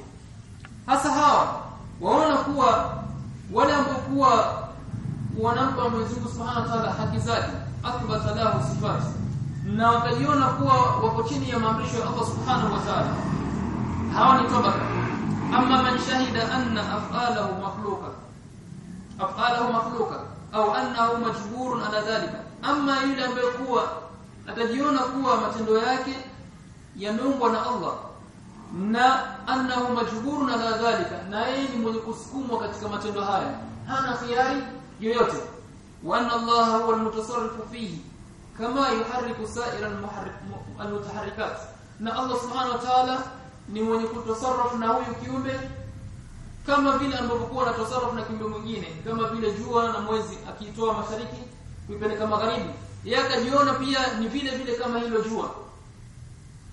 Hasa hawa waona kuwa wale ambao kuwa wanampa Mwenyezi Mungu Subhanahu wa Ta'ala haki zake akbatalahu sifat. Na wakajiona kuwa wako chini ya maamrisho ya Allah Subhanahu wa Ta'ala. Hawa ni tabaka amma man shahida anna af'alahu makhluqa af'alahu makhluqa au annahu majburun ala dhalika amma yule ambaye kuwa atajiona kuwa matendo yake yameumbwa na Allah na annahu majburun ala dhalika na yeye ni mwenye kusukumwa katika matendo haya hana khiari yoyote wa anna Allah huwa almutasarrifu fihi kama yuharriku sa'ira almutaharrikat na Allah subhanahu wa ta'ala ni mwenye kutosarufu na huyu kiumbe kama vile ambavyo anatasarrafu na kiumbe mwingine kama vile jua na mwezi akitoa mashariki kuipeleka magharibi. Yeye akajiona pia ni vile vile kama hilo jua.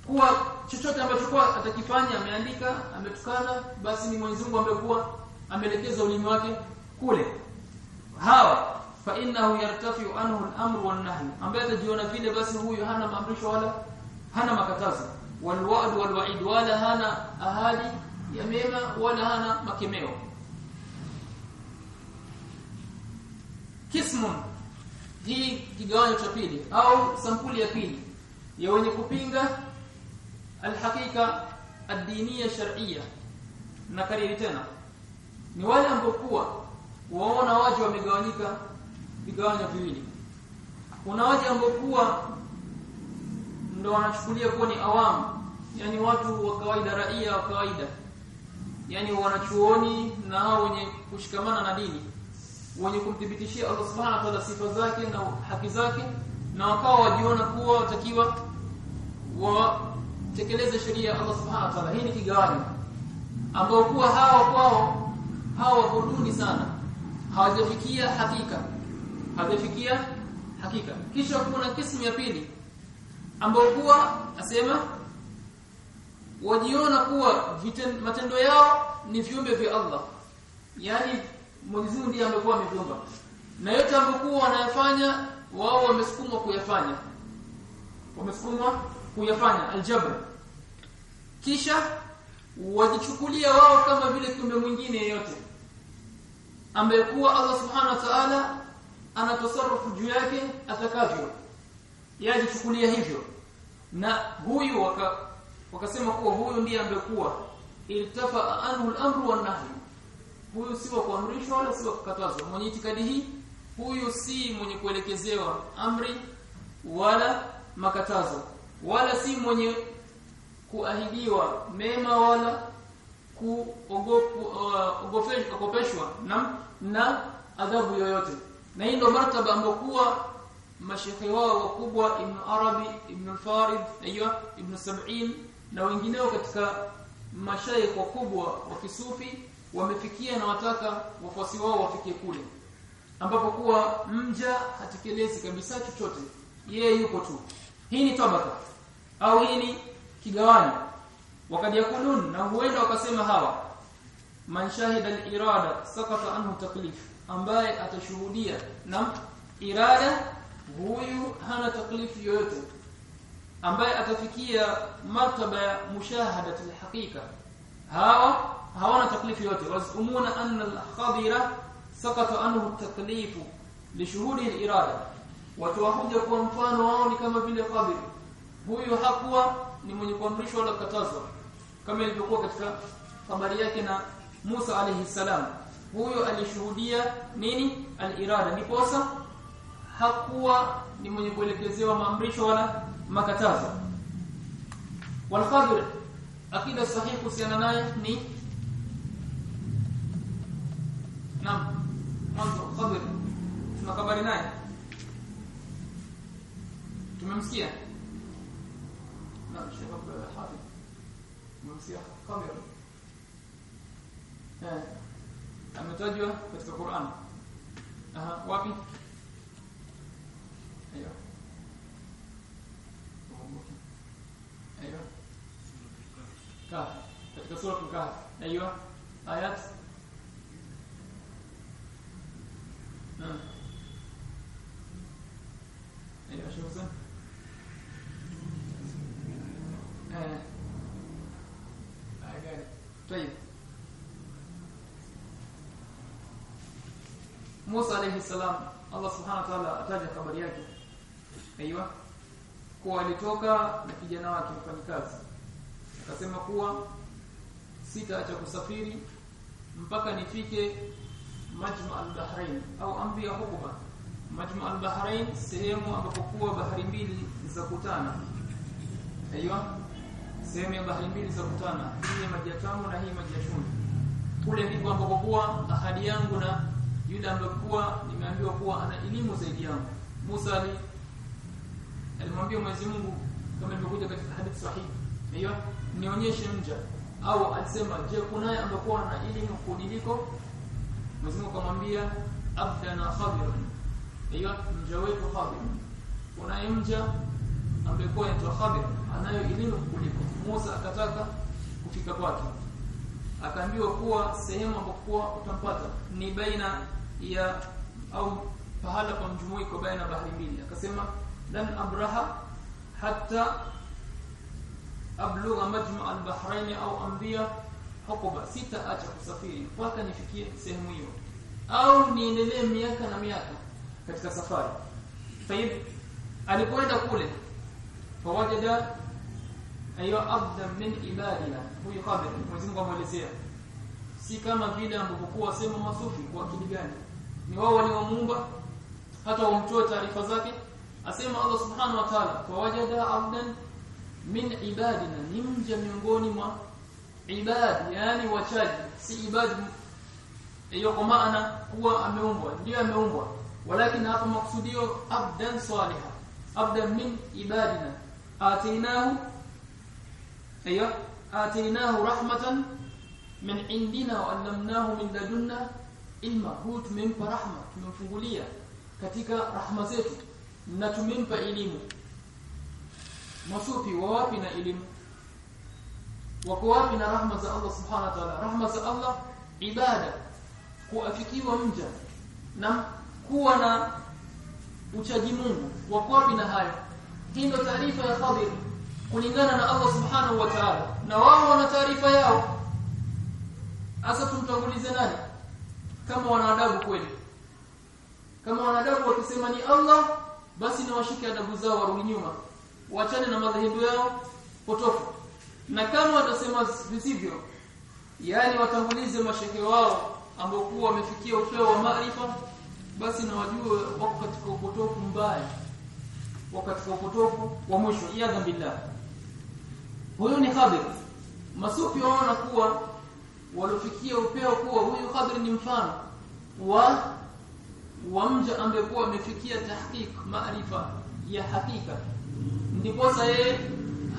Kuwa chochote ambacho kwa atakifanya ameandika ametukana basi ni Mwenyezi Mungu ambaye kuwa ameelekeza ulimi wake kule. Hawa fa innahu yartafi'u anhu al-amru wan-nahy ambaye atajiona vile basi huyu hana maamrisho wala hana makatazo wal-wa'd wal-wa'id wala hana ahadi ya mema wala hana makemeo. Kismun. Hii kigawanyo cha pili au sampuli ya pili ya wenye kupinga alhaqiqa ad-diniya shar'iyya. Na kariri tena. Ni wale ambao kuwa waona waje wamegawanyika vigawanyo viwili. Kuna waje ambao ndo wanachukulia kuwa ni awamu. Yani watu wa kawaida raia wa kawaida. Yani wanachuoni na hao wenye kushikamana na dini. Wenye kumthibitishia Allah subhanahu wa ta'ala sifa zake na haki zake. Na wakawa wajiona kuwa watakiwa watekeleze sheria ya Allah subhanahu wa ta'ala. Hii ni kigawanyo ambao kuwa hao kwao hawa wako duni sana. Hawajafikia hakika. Hawajafikia hakika. Kisha kuna kismu ya pili ambao kuwa asema wajiona kuwa matendo yao ni viumbe vya Allah. Yani Mwenyezi Mungu ndiye amekuwa ameviumba. Na yote ambokuwa wanayafanya wao wamesukumwa kuyafanya. Wamesukumwa kuyafanya aljabr. Kisha wajichukulia wao kama vile kiumbe mwingine yeyote ambaye kuwa Allah subhanahu wa ta'ala anatasarufu juu yake atakavyo yajichukulia hivyo. Na huyu waka, wakasema kuwa huyu ndiye ambekuwa iltafa anhu al-amru wan nahy huyu si wa kuamrishwa wala si wa kukatazwa. Mwenye itikadi hii huyu si mwenye kuelekezewa amri wala makatazo. Wala si mwenye kuahidiwa mema wala kuogopeshwa uh, na na adhabu yoyote. Na hii ndo martaba ambokuwa mashekhe wao wakubwa Ibn Arabi Ibn al-Farid ayo Ibn Sab'in na wengineo katika mashaikh wakubwa wa kisufi wamefikia na wataka wafuasi wao wafikie kule. Ambapo kuwa mja hatekelezi kabisa chochote. Yeye yuko tu. Hii ni tabaka. Au hii ni kigawani wakadia kulun na huenda wakasema hawa man shahida al-irada sakata anhu taklif ambaye atashuhudia na irada huyu hana taklifu yoyote ambaye atafikia martaba ya mushahadat al-haqiqa. Hawa hawana taklifu yote wazumuna anna al-khadira sakata anhu at-taklifu lishuhudi alirada. Watu wahuja kwa mfano wao ni kama vile qadir. Huyu hakuwa ni mwenye kuamrishwa wala kukatazwa kama ilivyokuwa katika habari yake na Musa alayhi salam. Huyo alishuhudia nini? Alirada. Ndiposa hakuwa ni mwenye kuelekezewa maamrisho wala makatazo. Walqadir akida sahihi kuhusiana naye ni? Naam mwanzo qadir tunakabari naye. Tumemsikia? Naam hadi. Eh ametajwa katika Qur'an. Aha wapi katika sura al-kahf ايوه ayat ايوه شو اسمه ايه طيب موسى عليه السلام Allah subhanahu wa ta'ala ataja habari yake aiywa kuwa alitoka na kijana wake mfanyikazi akasema kuwa sitaacha kusafiri mpaka nifike majma al-bahrain au amri ya hukuba majma al-bahrain sehemu ambapo kuwa bahari mbili za kutana. Aiyo sehemu ya bahari mbili za kutana. Hii maji ya tamu na hii maji ya chumvi kule ndipo ambapo kuwa ahadi yangu na yule ambaye kuwa nimeambiwa kuwa ana elimu zaidi yangu. Musa ali alimwambia Mwenyezi Mungu kama ilivyokuja katika hadithi sahihi. Aiyo nionyeshe mja au alisema je kunaye ambakuwa na elimu kuniliko Mwenyezi Mungu akamwambia abdana khabir hiyo mja wetu khabir kunaye mja ambaye anaitwa khabir anayo elimu kuliko. Musa akataka kufika kwake. Akaambiwa kuwa sehemu ambapo utampata ni baina ya au pahala pa mjumuiko baina bahari mbili. Akasema lan abraha hatta ablugha majma al-bahrain au ambiya hukuba sita acha kusafiri mpaka nifikie sehemu hiyo. au niendelee miaka na miaka katika safari. tayib alipoenda kule fawajada ayo abda min ibadina huyu khabir Mwenyezi Mungu si kama vile ambapokuwa sema masufi kwa akili gani. Ni wao waliomuumba hata wamtoe taarifa zake. Asema Allah subhanahu wa ta'ala fawajada abdan min ibadina ni mja miongoni mwa ibad yani wachaji si ibad hiyo kwa maana kuwa ameumbwa ndio ameumbwa walakin hapa maksudio abdan salihah abdan min ibadina atainahu أيوه اتيناه رحمه من عندنا وعلمناه من لدنا ilma huu tumempa rahma tumemfungulia katika rahma zetu na tumempa elimu masufi wa wapi na elimu? Wako wapi na rahma za Allah subhanahu wa ta'ala? Rahma za Allah ibada kuafikiwa mja na kuwa na uchaji Mungu. Wako wapi na hayo? Hii ndio taarifa ya Khadir kulingana na Allah subhanahu wa ta'ala. Na wao wana taarifa yao. Hasa tumtangulize nani? Kama wanaadabu kweli. Kama wanadabu wakisema ni Allah basi na washike adabu zao warudi nyuma waachane na madhehebu yao potofu. Na kama watasema visivyo yani watangulize mashehe wao ambao kuwa wamefikia upeo wa maarifa basi na wajue wako katika upotofu mbaya wako katika upotofu wa mwisho. Iyadha billah. Huyo ni Khadir. Masufi waona kuwa walofikia upeo kuwa huyu Khadir ni mfano wa wamja ambaye kuwa amefikia tahqiq maarifa ya hakika ndiposa yeye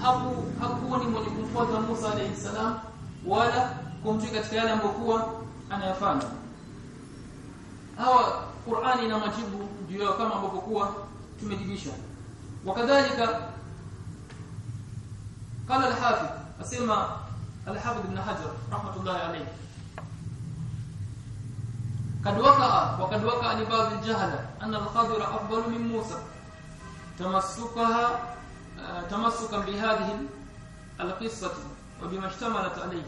haku hakuwa ni mwenye kumfuata Musa alayhi salam wala kumtii katika yale ambayo kuwa anayafanya hawa Qur'ani ina majibu juu yao kama ambavyo kuwa tumejibisha wakadhalika قال الحافظ اسمع الحافظ ابن حجر رحمه الله عليه قد وقع وقد وقع لبعض الجهله ان الخضر افضل من موسى تمسكها تمسكا بهذه القصه وبما اشتملت عليه.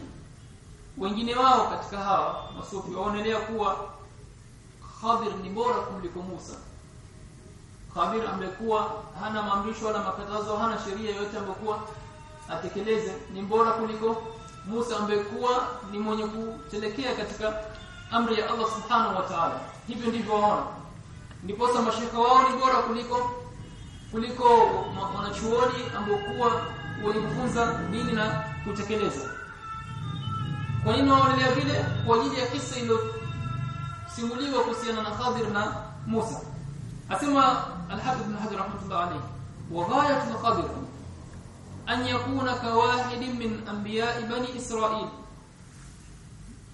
wengine wao katika hawa masufi waonelea kuwa Khadir ni bora kumliko Musa Khadir amekuwa hana maamrisho wala makatazo hana sheria yoyote ambayo atekeleze ni bora kuliko Musa amekuwa ni mwenye kutelekea katika amri ya Allah Subhanahu wa Ta'ala. Hivyo ndivyo waona. Ndiposa mashaka wao ni bora kuliko kuliko wanachuoni ambao ambokuwa walifunza dini na kutekeleza. Kwa nini waonelea vile? Kwa ajili ya kisa hilo simuliwa kuhusiana na Khadir na Musa. Asema Al-Hafiz bin Hajar rahimahullah alayhi, wa ghayatu Khadir an yakuna kawahidin min anbiya bani Israil.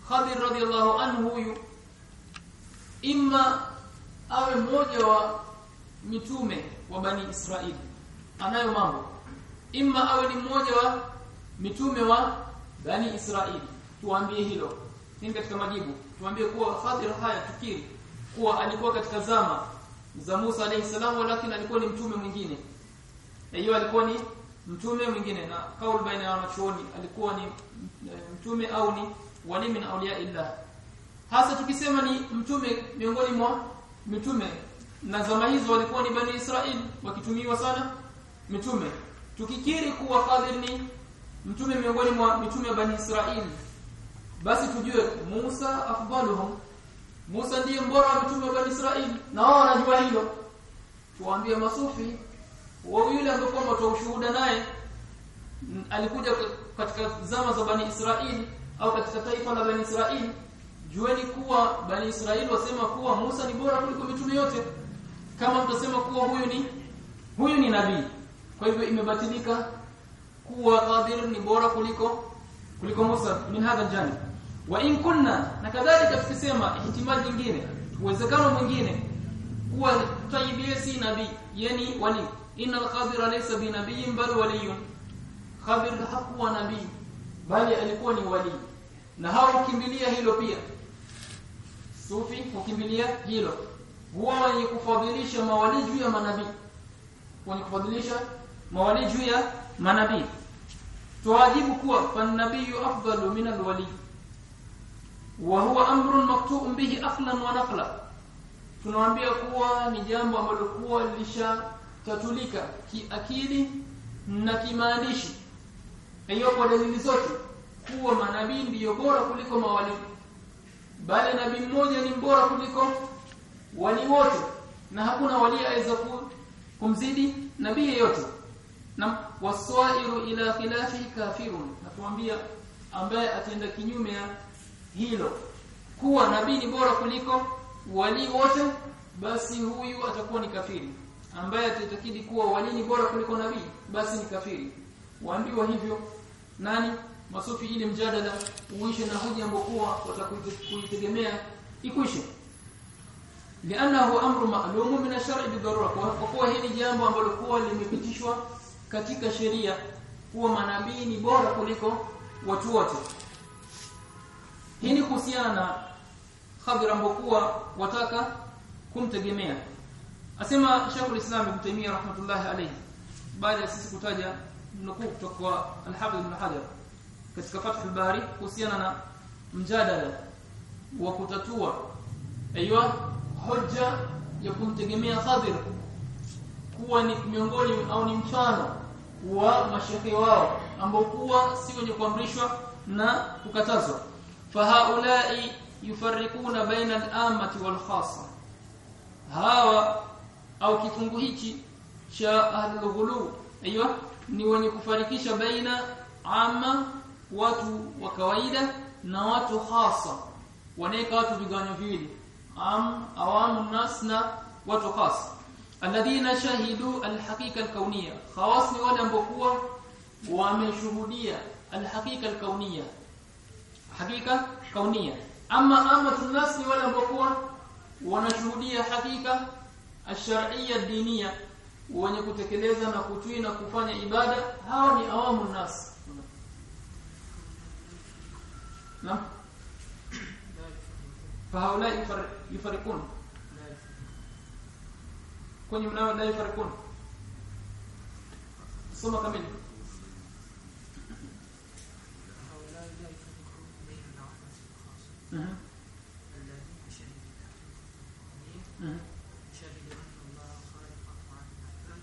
Khadir radiyallahu anhu yu imma awe mmoja wa mitume wa bani Israili anayo mambo. Imma awe ni mmoja wa mitume wa bani Israili tuambie hilo. Nini katika majibu. Tuambie kuwa Khadir haya tukiri kuwa alikuwa katika zama za Musa alayhi salamu lakini alikuwa ni mtume mwingine. Hiyo alikuwa ni mtume mwingine. Na kaul baina ya wanachuoni alikuwa ni mtume au ni wali min awliya illah. Hasa tukisema ni mtume miongoni mwa mitume na zama hizo walikuwa ni bani Israel wakitumiwa sana mitume. Tukikiri kuwa Khadir ni mtume miongoni mwa mitume bani Israel basi tujue Musa afdaluhum. Musa ndiye mbora wa mitume wa bani Israel na wao wanajua hilo. Tuwaambie masufi wao yule ambaye kwamba ushuhuda naye alikuja katika zama za bani Israil au katika taifa la bani Israil jueni kuwa bani Israeli wasema kuwa Musa ni bora kuliko mitume yote kama mtasema kuwa huyu ni huyu ni nabii. Kwa hivyo imebatilika kuwa Qadir ni bora kuliko kuliko Musa min hadha janib wa in kunna na kadhalika tukisema ihtimali nyingine uwezekano mwingine kuwa tayyib si nabii yani wali. Inna al-Khadir laysa bi nabiyyin bal waliyun. Khadir hakuwa nabii bali alikuwa ni wali. Na hao kimbilia hilo pia. Sufi kukimbilia hilo huwa wenye kufadhilisha mawali juu ya manabii. Wenye kufadhilisha mawali juu ya manabii. Tuwajibu kuwa fan-nabiyyu afdalu min alwali. Wa huwa amrun maktu'un bihi aqlan wa naqla tunawaambia kuwa ni jambo ambalo kuwa lishatatulika kiakili na kimaandishi. Hiyo kwa dalili zote kuwa manabii ndiyo bora kuliko mawali. Bali nabii mmoja ni bora kuliko wali wote na hakuna wali aweza kumzidi nabii yeyote. Na wasairu ila khilafi kafirun natuambia ambaye atenda kinyume ya hilo kuwa nabii ni bora kuliko wali wote basi huyu atakuwa ni kafiri. Ambaye atatakidi kuwa wali ni bora kuliko nabii basi ni kafiri. Waambiwa hivyo nani? Masufi ile mjadala uishe na hoja ambokuwa watakuitegemea ikwishe lianahu amru ma'lum min ash-shar'i وهو kwa kuwa hili jambo ambalo kuwa limepitishwa katika sheria. Kuwa manabii ni bora kuliko watu wote. Hii ni kuhusiana na Khadir ambokuwa wataka kumtegemea. Asema Sheikh Islam Ibn Taymiyyah rahmatullahi alayhi baada ya sisi kutaja nukuu kutoka kwa Al-Hafidh Ibn Hajar katika Fathul Bari kuhusiana na mjadala wa kutatua aiywa hoja ya kumtegemea Khadir kuwa ni miongoni au ni mfano wa mashehe wao ambao kuwa si wenye kuamrishwa na kukatazwa. Fahaulai yufarikuna baina al-ammati wal khassa hawa au kifungu hichi cha ahlul aiywa ni wenye kufarikisha baina ama watu wa kawaida na watu hasa wanaweka watu viganyo viwili nas na watu hasa alladhina shahidu alhaqiqa alkauniyya khawas ni wale ambao wameshuhudia alhaqiqa alkauniyya hakika kaunia ama amatu nas ni wale ambao wanashuhudia hakika ash-shar'iyya diniya wenye kutekeleza na kutii na kufanya ibada hawa ni awamu nas na فهؤلاء يفرقون. كن من لا يفرقون. الصمة كمين الذي يشهد الله خالق اطفال الله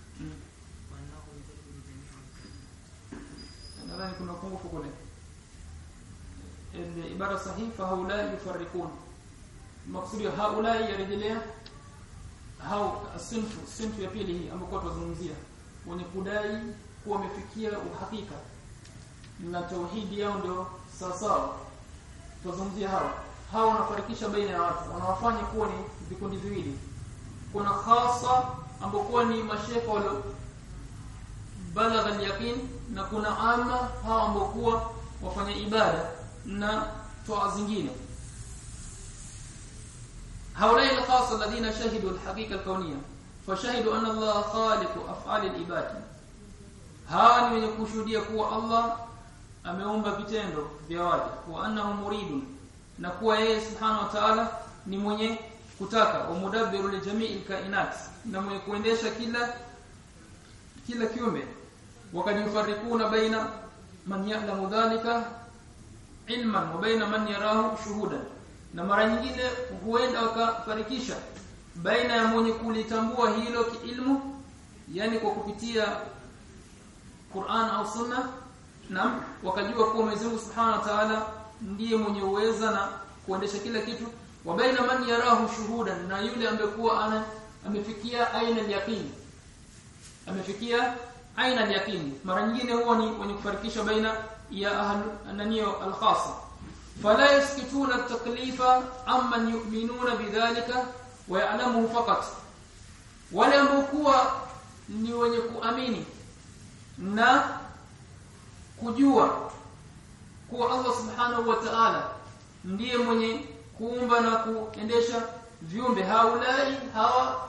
وانه يدرك الجميع كله أنا رايكم نقوم فوق هنا فهؤلاء يفرقون. Maksudi haula yarejelea hao sinfu sinfu ya pili hii ambayo tunazungumzia wenye kudai kuwa wamefikia uhakika. Na tauhidi yao ndio sawasawa sawa. Tunazungumzia hao. Hao wanafarikisha baina ya watu. Wanawafanya kuwa ni vikundi viwili. Kuna khasa ambao ni mashekha walio balagha al-yaqin. Na kuna ama hao ambao kuwa wafanya ibada. Na toa zingine هؤلاء الخاصة الذين شهدوا الحقيقة الكونية فشهدوا أن الله خالق أفعال العباد hawa ni wenye kushuhudia kuwa Allah ameumba vitendo vya waja wa annahu muridun na kuwa yeye subhanahu wa ta'ala ni mwenye kutaka wa mudabbiru li jami'il kainat na mwenye kuendesha kila kila kiumbe wakad yufarriquna baina man ya'lamu dhalika ilman wa baina man yarahu shuhudan na mara nyingine huenda wakafarikisha baina ya mwenye kulitambua hilo kiilmu yani kwa kupitia Qur'an au Sunna na wakajua kuwa Mwenyezi Mungu Subhanahu wa Ta'ala ndiye mwenye uweza na kuendesha kila kitu. Wa baina man yarahu shuhudan na yule ambekuwa ana amefikia aina yaqini amefikia aina yaqini mara nyingine huwa ni wenye kufarikisha baina ya ahlu naniyo al-khassa فلا يسكتون التكليف عمن يؤمنون بذلك ويعلمه فقط wale ambao kuwa ni wenye kuamini na kujua kuwa Allah subhanahu wa ta'ala ndiye mwenye kuumba na kuendesha viumbe haulai hawa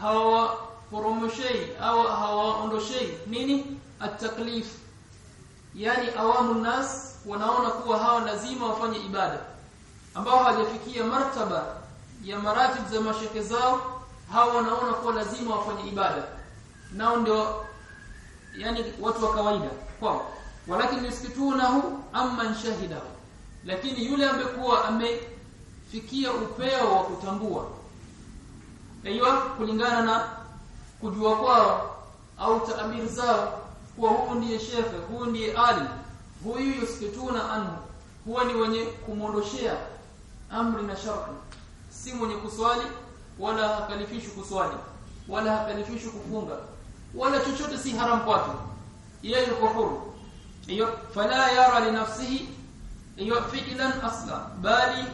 hawa poromoshei au hawaondoshei nini at-taklif yani awamu nas wanaona kuwa hawa lazima wafanye ibada ambao hawajafikia martaba ya maratib za mashake zao hawa wanaona kuwa lazima wafanye ibada. Nao ndio yani watu wa kawaida kwao. Walakin yuskitunahu amman shahidahu lakini yule amekuwa amefikia upeo wa kutambua. Aiyo kulingana na kujua kwao au taamiri zao kuwa huyu ndiye shekhe huyu ndiye alim huyu yuskituna anhu. Huwa ni wenye kumwondoshea amri na sharti. Si mwenye kuswali wala hakalifishi kuswali wala hakalifishi kufunga wala chochote si haram kwake. Yeye yuko huru. Hiyo fala yara li nafsihi hiyo fi'lan asla. Bali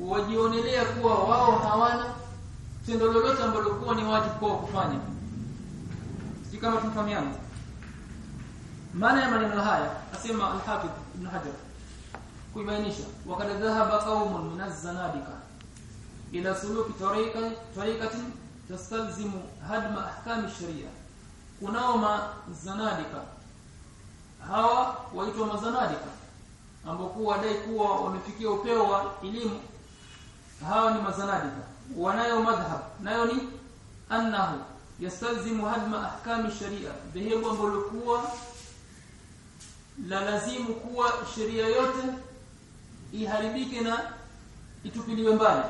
wajionelea kuwa wao hawana tendo lolote ambalo kuwa ni wajibu kwa kufanya. Si kama tumfahamiana maana ya maneno haya asema al-Hafidh Ibn Hajar kuibainisha wakad dhahaba qaumun min az-zanadika ila suluki tariqa tariqatin tastalzimu hadma ahkam ash-sharia. Kunao mazanadika. Hawa waitwa mazanadika ambao kuwa wadai kuwa wamefikia upeo wa elimu. Hawa ni mazanadika. Wanayo madhhab nayo ni annahu yastalzimu hadma ahkam ash-sharia dhehebu ambalo kuwa la lazimu kuwa sheria yote iharibike na itupiliwe mbali.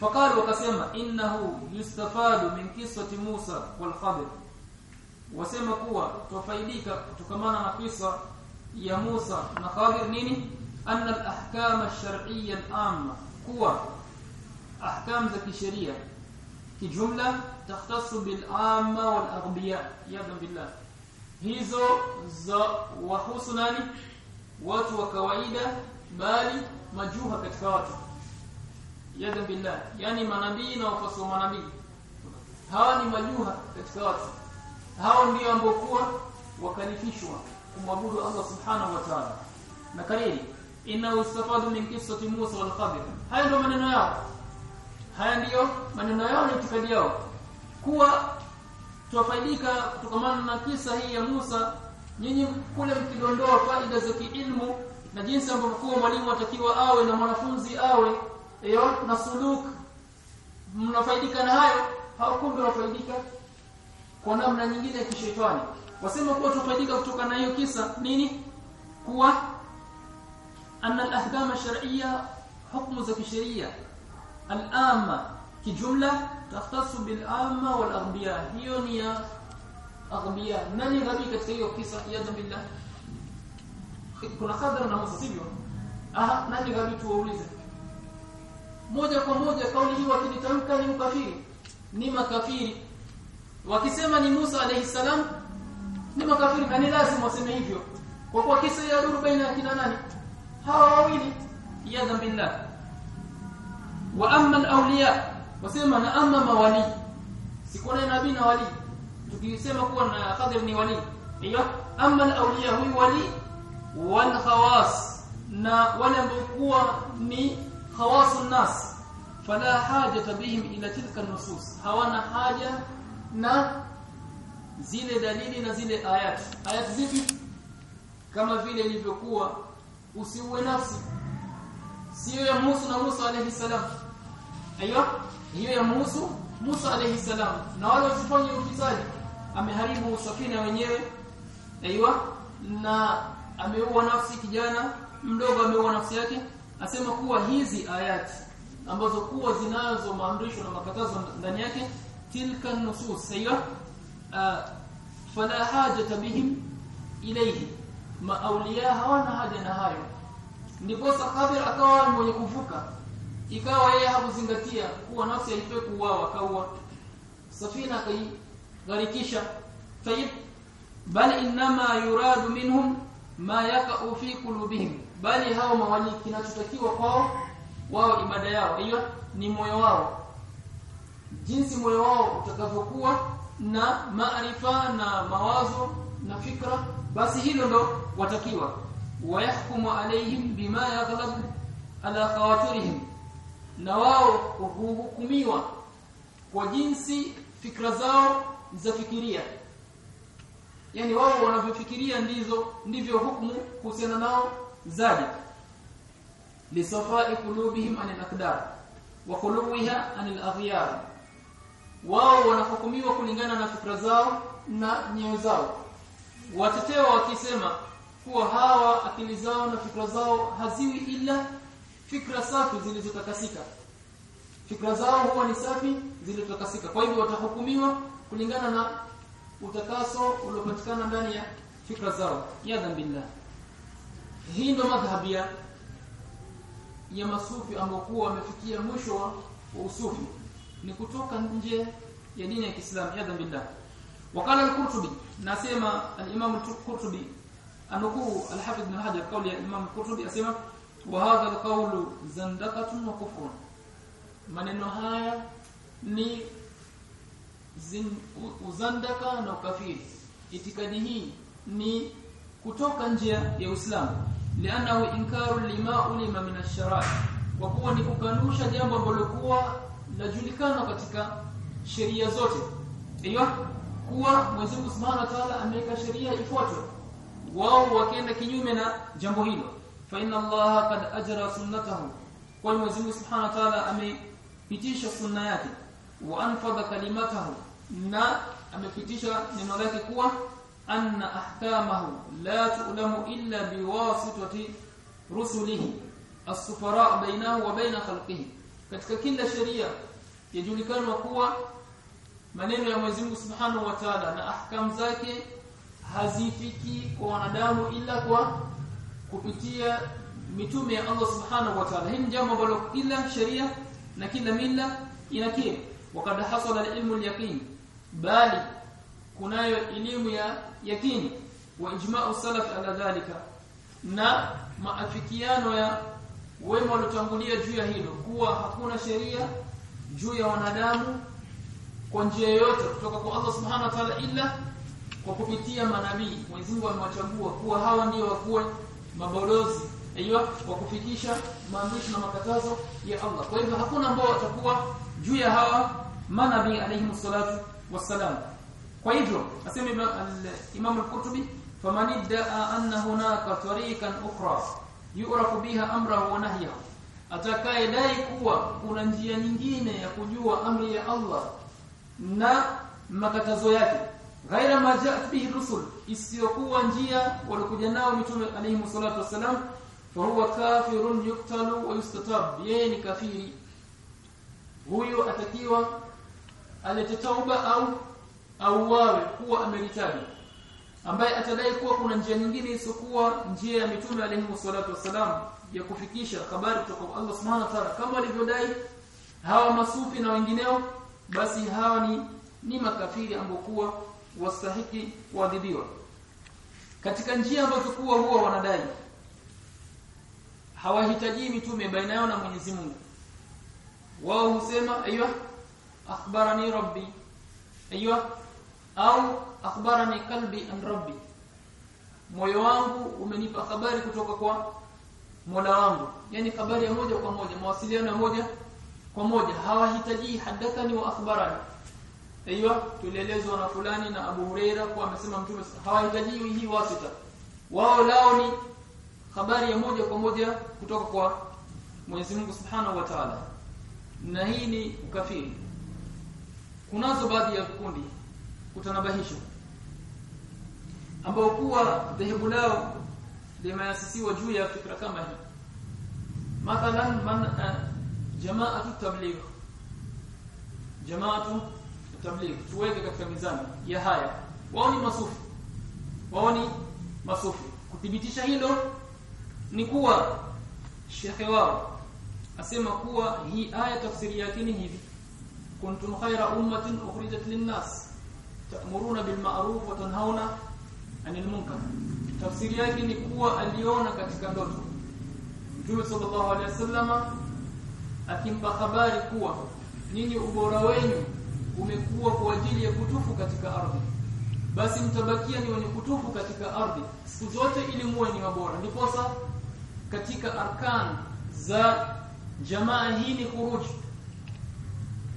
Faqalu wakasema innahu yustafadu min qissati Musa wal Khadir. Wasema kuwa tufaidika kutokamana na kisa ya Musa na Khadir nini? Anna al-ahkam ash-shar'iyya al-amma. Kuwa ahkam za kisheria kijumla takhtassu bil amma wal aghbiya ya billah hizo za wahusu nani? Watu wa kawaida bali majuha katika watu. Yada billah. Yani manabii na wafuasi wa manabii. Hawa ni majuha katika watu. Hao ndio ambao kuwa wakalifishwa kumwabudu Allah subhanahu wa ta'ala. Na kariri inna ustafadu min qissati Musa wal Khadir haya ndio maneno yao. Haya ndio maneno yao na itikadi yao. Kuwa tuwafaidika kutokamana na kisa hii ya Musa. Nyinyi kule mkidondoa faida za kiilmu na jinsi ambavyo mwalimu atakiwa awe na mwanafunzi awe hiyo na suluk. Mnafaidika na hayo? Hawakumbe wafaidika kwa namna nyingine ya kishetani. Wasema kuwa tufaidika kutoka na hiyo kisa nini? Kuwa anna al-ahkam ash-shar'iyya hukmu za kisheria. Al-amma kijumla takhtassu bil amma wal aghbiya hiyo ni ya aghbiya nani ghabi katika hiyo kisa ya billah kuna Khadr na Musa sivyo aha nani ghabi tuwaulize moja kwa moja kauli hii wakilitamka ni mkafiri ni makafiri wakisema ni Musa alayhi salam ni makafiri na ni lazima waseme hivyo kwa kuwa kisa ya duru baina ya kina nani hawa wawili ya billah wa amma al-awliya wasema na amma mawali sikuona nabii na wali. Tukisema kuwa na Khadir ni wali. Hiyo amma al-awliya huwa wali wal khawas na wale ambao kuwa ni khawasun nas. Fala haja bihim ila tilka nusus hawana haja na zile dalili na zile ayat. Ayat zipi? Kama vile ilivyokuwa usiuwe nafsi. Sio ya Musa na Musa alayhi salam. Aiyo hiyo ya Musa Musa alayhi salam. Na wale wasifanye ufisadi ameharibu safina wenyewe. Aiyo na ameua nafsi kijana mdogo ameua nafsi yake. Asema kuwa hizi ayati ambazo kuwa zinazo maamrisho na makatazo ndani yake tilka nusus aiyo fala hajata bihim ilayhi. Maauliya hawana haja na hayo. Ndipo sahabi akawa mwenye kuvuka ikawa yeye hakuzingatia kuwa nafsi haifai kuuawa akaua. Safina kaigharikisha tayib bal inma yuradu minhum ma yaqa'u fi qulubihim. Bali hao mawali kinachotakiwa kwao wao ibada yao. Hiyo ni moyo wao. Jinsi moyo wao utakavyokuwa na maarifa na mawazo na fikra basi hilo ndo watakiwa. Wayahkumu alaihim bima yaghlab ala khawatirihim na wao huhukumiwa kwa jinsi fikra zao zafikiria yani wao wanavyofikiria ndizo ndivyo hukumu kuhusiana nao zaji lisafai qulubihim anil aqdar wa qulubiha anil aghyar. Wao wanahukumiwa kulingana na fikra zao na nyoyo zao. Watetewa wakisema kuwa hawa akili zao na fikra zao haziwi ila fikra safi zilizotakasika. Fikra zao huwa ni safi zilizotakasika. Kwa hivyo watahukumiwa kulingana na utakaso uliopatikana ndani ya fikra zao. Ya dhambillah. Hii ndo madhhabi ya ya masufi ambao kuwa wamefikia mwisho wa usufi. Ni kutoka nje ya dini ya Kiislamu. Ya dhambillah. وقال القرطبي نسمع الامام القرطبي انكو الحافظ بن حجر قال الامام القرطبي asema wa hadha alqawlu zandaqatun wa kufrun maneno haya ni zin, uzandaka na ukafiri itikadi hii ni kutoka njia ya Uislamu lianahu inkaru lima ulima min ash-shara'i kwa kuwa ni kukanusha jambo ambalo kuwa lajulikana katika sheria zote hiyo kuwa Mwenyezi Subhanahu wa Ta'ala ameweka sheria ifuatwe wao wakienda kinyume na jambo hilo فإن الله قد أجرى سنته. قل مزيو سبحانه وتعالى أمي فتيش السنيات وأنفض كلمته. نا أمي فتيش لنولاك قوة أن أحكامه لا تؤلم إلا بواسطة رسله. السفراء بينه وبين خلقه. كتك كل شرية يجول كان وقوة منين ya Mwenyezi سبحانه Subhanahu wa Ta'ala na ahkam zake hazifiki kwa kupitia mitume ya Allah Subhanahu wa Ta'ala. Hii ni jambo ambalo kila sheria na kila mila inakiri. Wakad hasala al-ilmu al-yaqin. Bali kunayo elimu ya yakini wa ijma'u salaf ala dhalika. Na maafikiano ya wema waliotangulia juu ya hilo. Kuwa hakuna sheria juu ya wanadamu kwa njia yoyote kutoka kwa Allah Subhanahu wa Ta'ala ila kwa kupitia manabii. Mwenyezi Mungu amewachagua kuwa hawa ndio wakuwe mabalozi. Aiyo wa kufikisha maandishi na makatazo ya Allah. Kwa hivyo hakuna ambao watakuwa juu ya hawa manabii alayhi salatu wassalam. Kwa hivyo asema Imam al-Qurtubi faman anna hunaka tariqan ukhra yu'rafu biha amrahu wa nahyahu. Atakayedai kuwa kuna njia nyingine ya kujua amri ya Allah na makatazo yake ghaira ma ja'at bihi rusul isiyokuwa njia walikuja nao mitume alayhi salatu wasalam fa huwa kafirun yuktalu wa yustatab yeye ni kafiri. Huyo atakiwa alete tauba au au wawe kuwa amelitaji ambaye atadai kuwa kuna njia nyingine isiyokuwa njia ya mitume alayhi salatu wasalam ya kufikisha habari kutoka kwa Allah subhanahu wa ta'ala kama walivyodai hawa masufi na wengineo basi hawa ni ni makafiri ambao kuwa wastahiki kuadhibiwa. Katika njia ambazo kuwa huwa wanadai hawahitaji mitume baina yao na Mwenyezi Mungu. Wao husema aiywa akhbarani rabbi aiywa au akhbarani kalbi an rabbi. Moyo wangu umenipa habari kutoka kwa Mola wangu. Yani habari ya moja kwa moja mawasiliano ya moja kwa moja. Hawahitaji hadathani wa akhbarani aiywa tulielezwa na fulani na Abu Huraira kwa amesema mtume hawahitaji hii wasita wao lao ni habari ya moja kwa moja kutoka kwa Mwenyezi Mungu Subhanahu wa Ta'ala. Na hii ni ukafiri. Kunazo baadhi ya vikundi kutanabahisha ambao kuwa dhehebu lao limeasisiwa juu ya fikra kama hii. Mathalan man uh, jamaa tabligh. Jamaatu tabligh tuweke katika mizani ya haya. Wao ni masufi wao ni masufi kuthibitisha hilo ni kuwa shekhe wao asema kuwa hii aya tafsiri yake ni hivi. Kuntum khaira ummatin ukhrijat lin-nas ta'muruna bil ma'ruf wa tanhauna 'anil munkar. Tafsiri yake ni kuwa aliona katika ndoto. Mtume sallallahu alaihi wasallama akimpa habari kuwa nyinyi ubora wenu umekuwa kwa ajili ya kutufu katika ardhi. Basi mtabakia ni wenye kutufu katika ardhi. Siku zote ili muwe ni mabora ndiposa katika arkan za jamaa hii ni khuruj.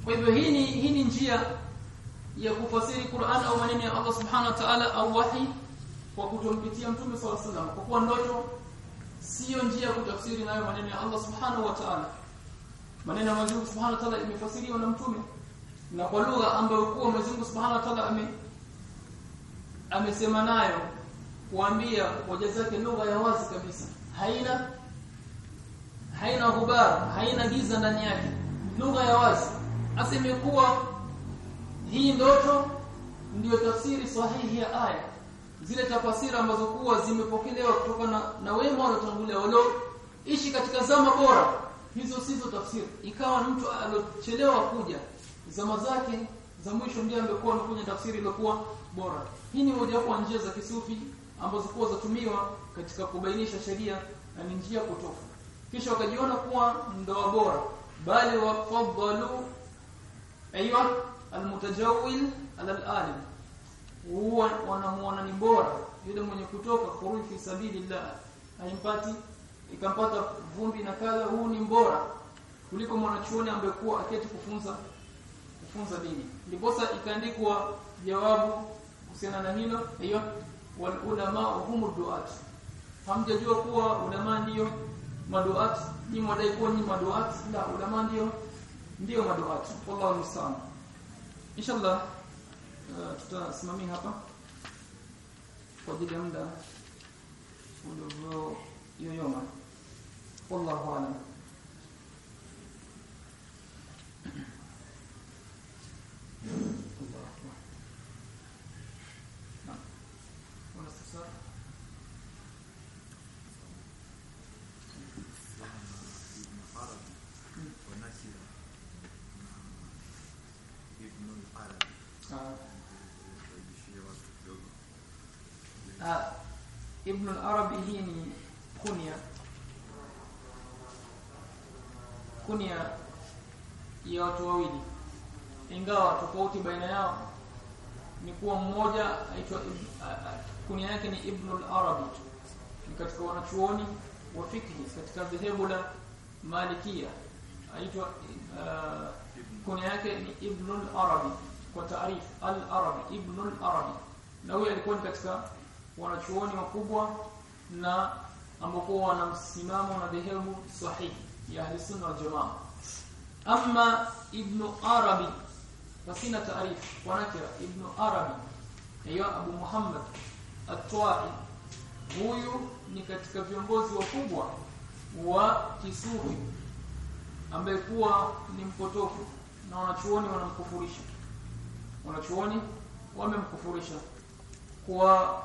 Kwa hivyo hii ni hii ni njia ya kufasiri Qur'an au maneno ya Allah Subhanahu wa Ta'ala au wahi kwa kutompitia Mtume SAW wasallam. Kwa kuwa ndoto sio njia ya kutafsiri nayo maneno ya Allah Subhanahu wa Ta'ala. Maneno ya Allah Subhanahu wa Ta'ala imefasiriwa na Mtume na kwa lugha ambayo kwa Mwenyezi Subhanahu wa Ta'ala ame amesema nayo kuambia hoja zake lugha ya wazi kabisa. Haina haina ghubar haina giza ndani yake. Lugha ya wazi. Asemekuwa hii ndoto ndiyo tafsiri sahihi ya aya. Zile tafasiri ambazo kuwa zimepokelewa kutoka na, na wema waliotangulia walio ishi katika zama bora hizo sizo tafsiri. Ikawa mtu alochelewa kuja zama zake za mwisho ndiye amekuwa anakuja tafsiri iliyokuwa bora. Hii ni moja wapo njia za kisufi ambazo kwa zatumiwa katika kubainisha sheria na ni njia potofu. Kisha wakajiona kuwa ndoa bora. Bali wafadhalu aywa almutajawil ala alalim huwa wanamuona ni bora yule mwenye kutoka khuruj fi sabilillah. Haimpati ikampata vumbi na kadha huu ni bora kuliko mwanachuoni ambaye kuwa aketi kufunza kufunza dini. Ndiposa ikaandikwa jawabu kuhusiana na hilo hiyo wal ulama humu duat. Hamjajua kuwa ulama ndio maduat? Ni mwadai kuwa ni maduat? La ulama ndio ndio maduat. Wallahu musta'an. Inshallah uh, tutasimamia hapa kwa ajili ya muda ulivyo yoyoma. Wallahu a'lam Ibn al-Arabi hii ni kunya kunya ya watu wawili ingawa tofauti baina yao ni kuwa mmoja aitwa kunia yake ni Ibn al-Arabi ni katika wanachuoni wa fikhi katika dhehebu la Malikia aitwa kunya yake ni Ibn al-Arabi kwa taarif al-Arabi Ibn al-Arabi. Na huyo alikuwa ni katika wanachuoni wakubwa na ambokuwa wana msimamo na dhehebu sahihi ya ahli sunna wal jamaa. Amma ibn arabi fasina تعريف wanakira ibn arabi hiyo abu muhammad at-twai huyu ni katika viongozi wakubwa wa kisufi ambaye kuwa ni mpotofu na wanachuoni wanamkufurisha. Wanachuoni wamemkufurisha kwa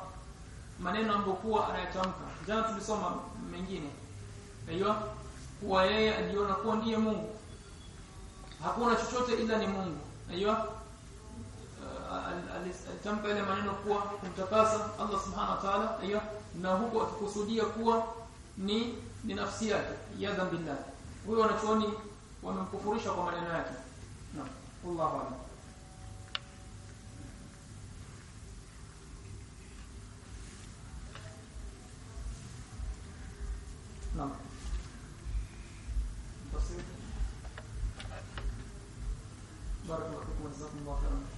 maneno ambayo kuwa anayatamka. Jana tulisoma mengine. Aiyo kuwa yeye aliona kuwa ndiye Mungu. Hakuna chochote ila ni Mungu Unajua eh, alitamka ile maneno kuwa kumtakasa Allah subhanahu wa ta'ala, unajua na huko akikusudia kuwa ni nafsi yake ya dhambi ndani. Huyo wanachoni wamemkufurisha kwa maneno yake. Naam, wallahu a'lam. Naam. Tafsiri بارك الله فيكم وجزاكم الله خيرا.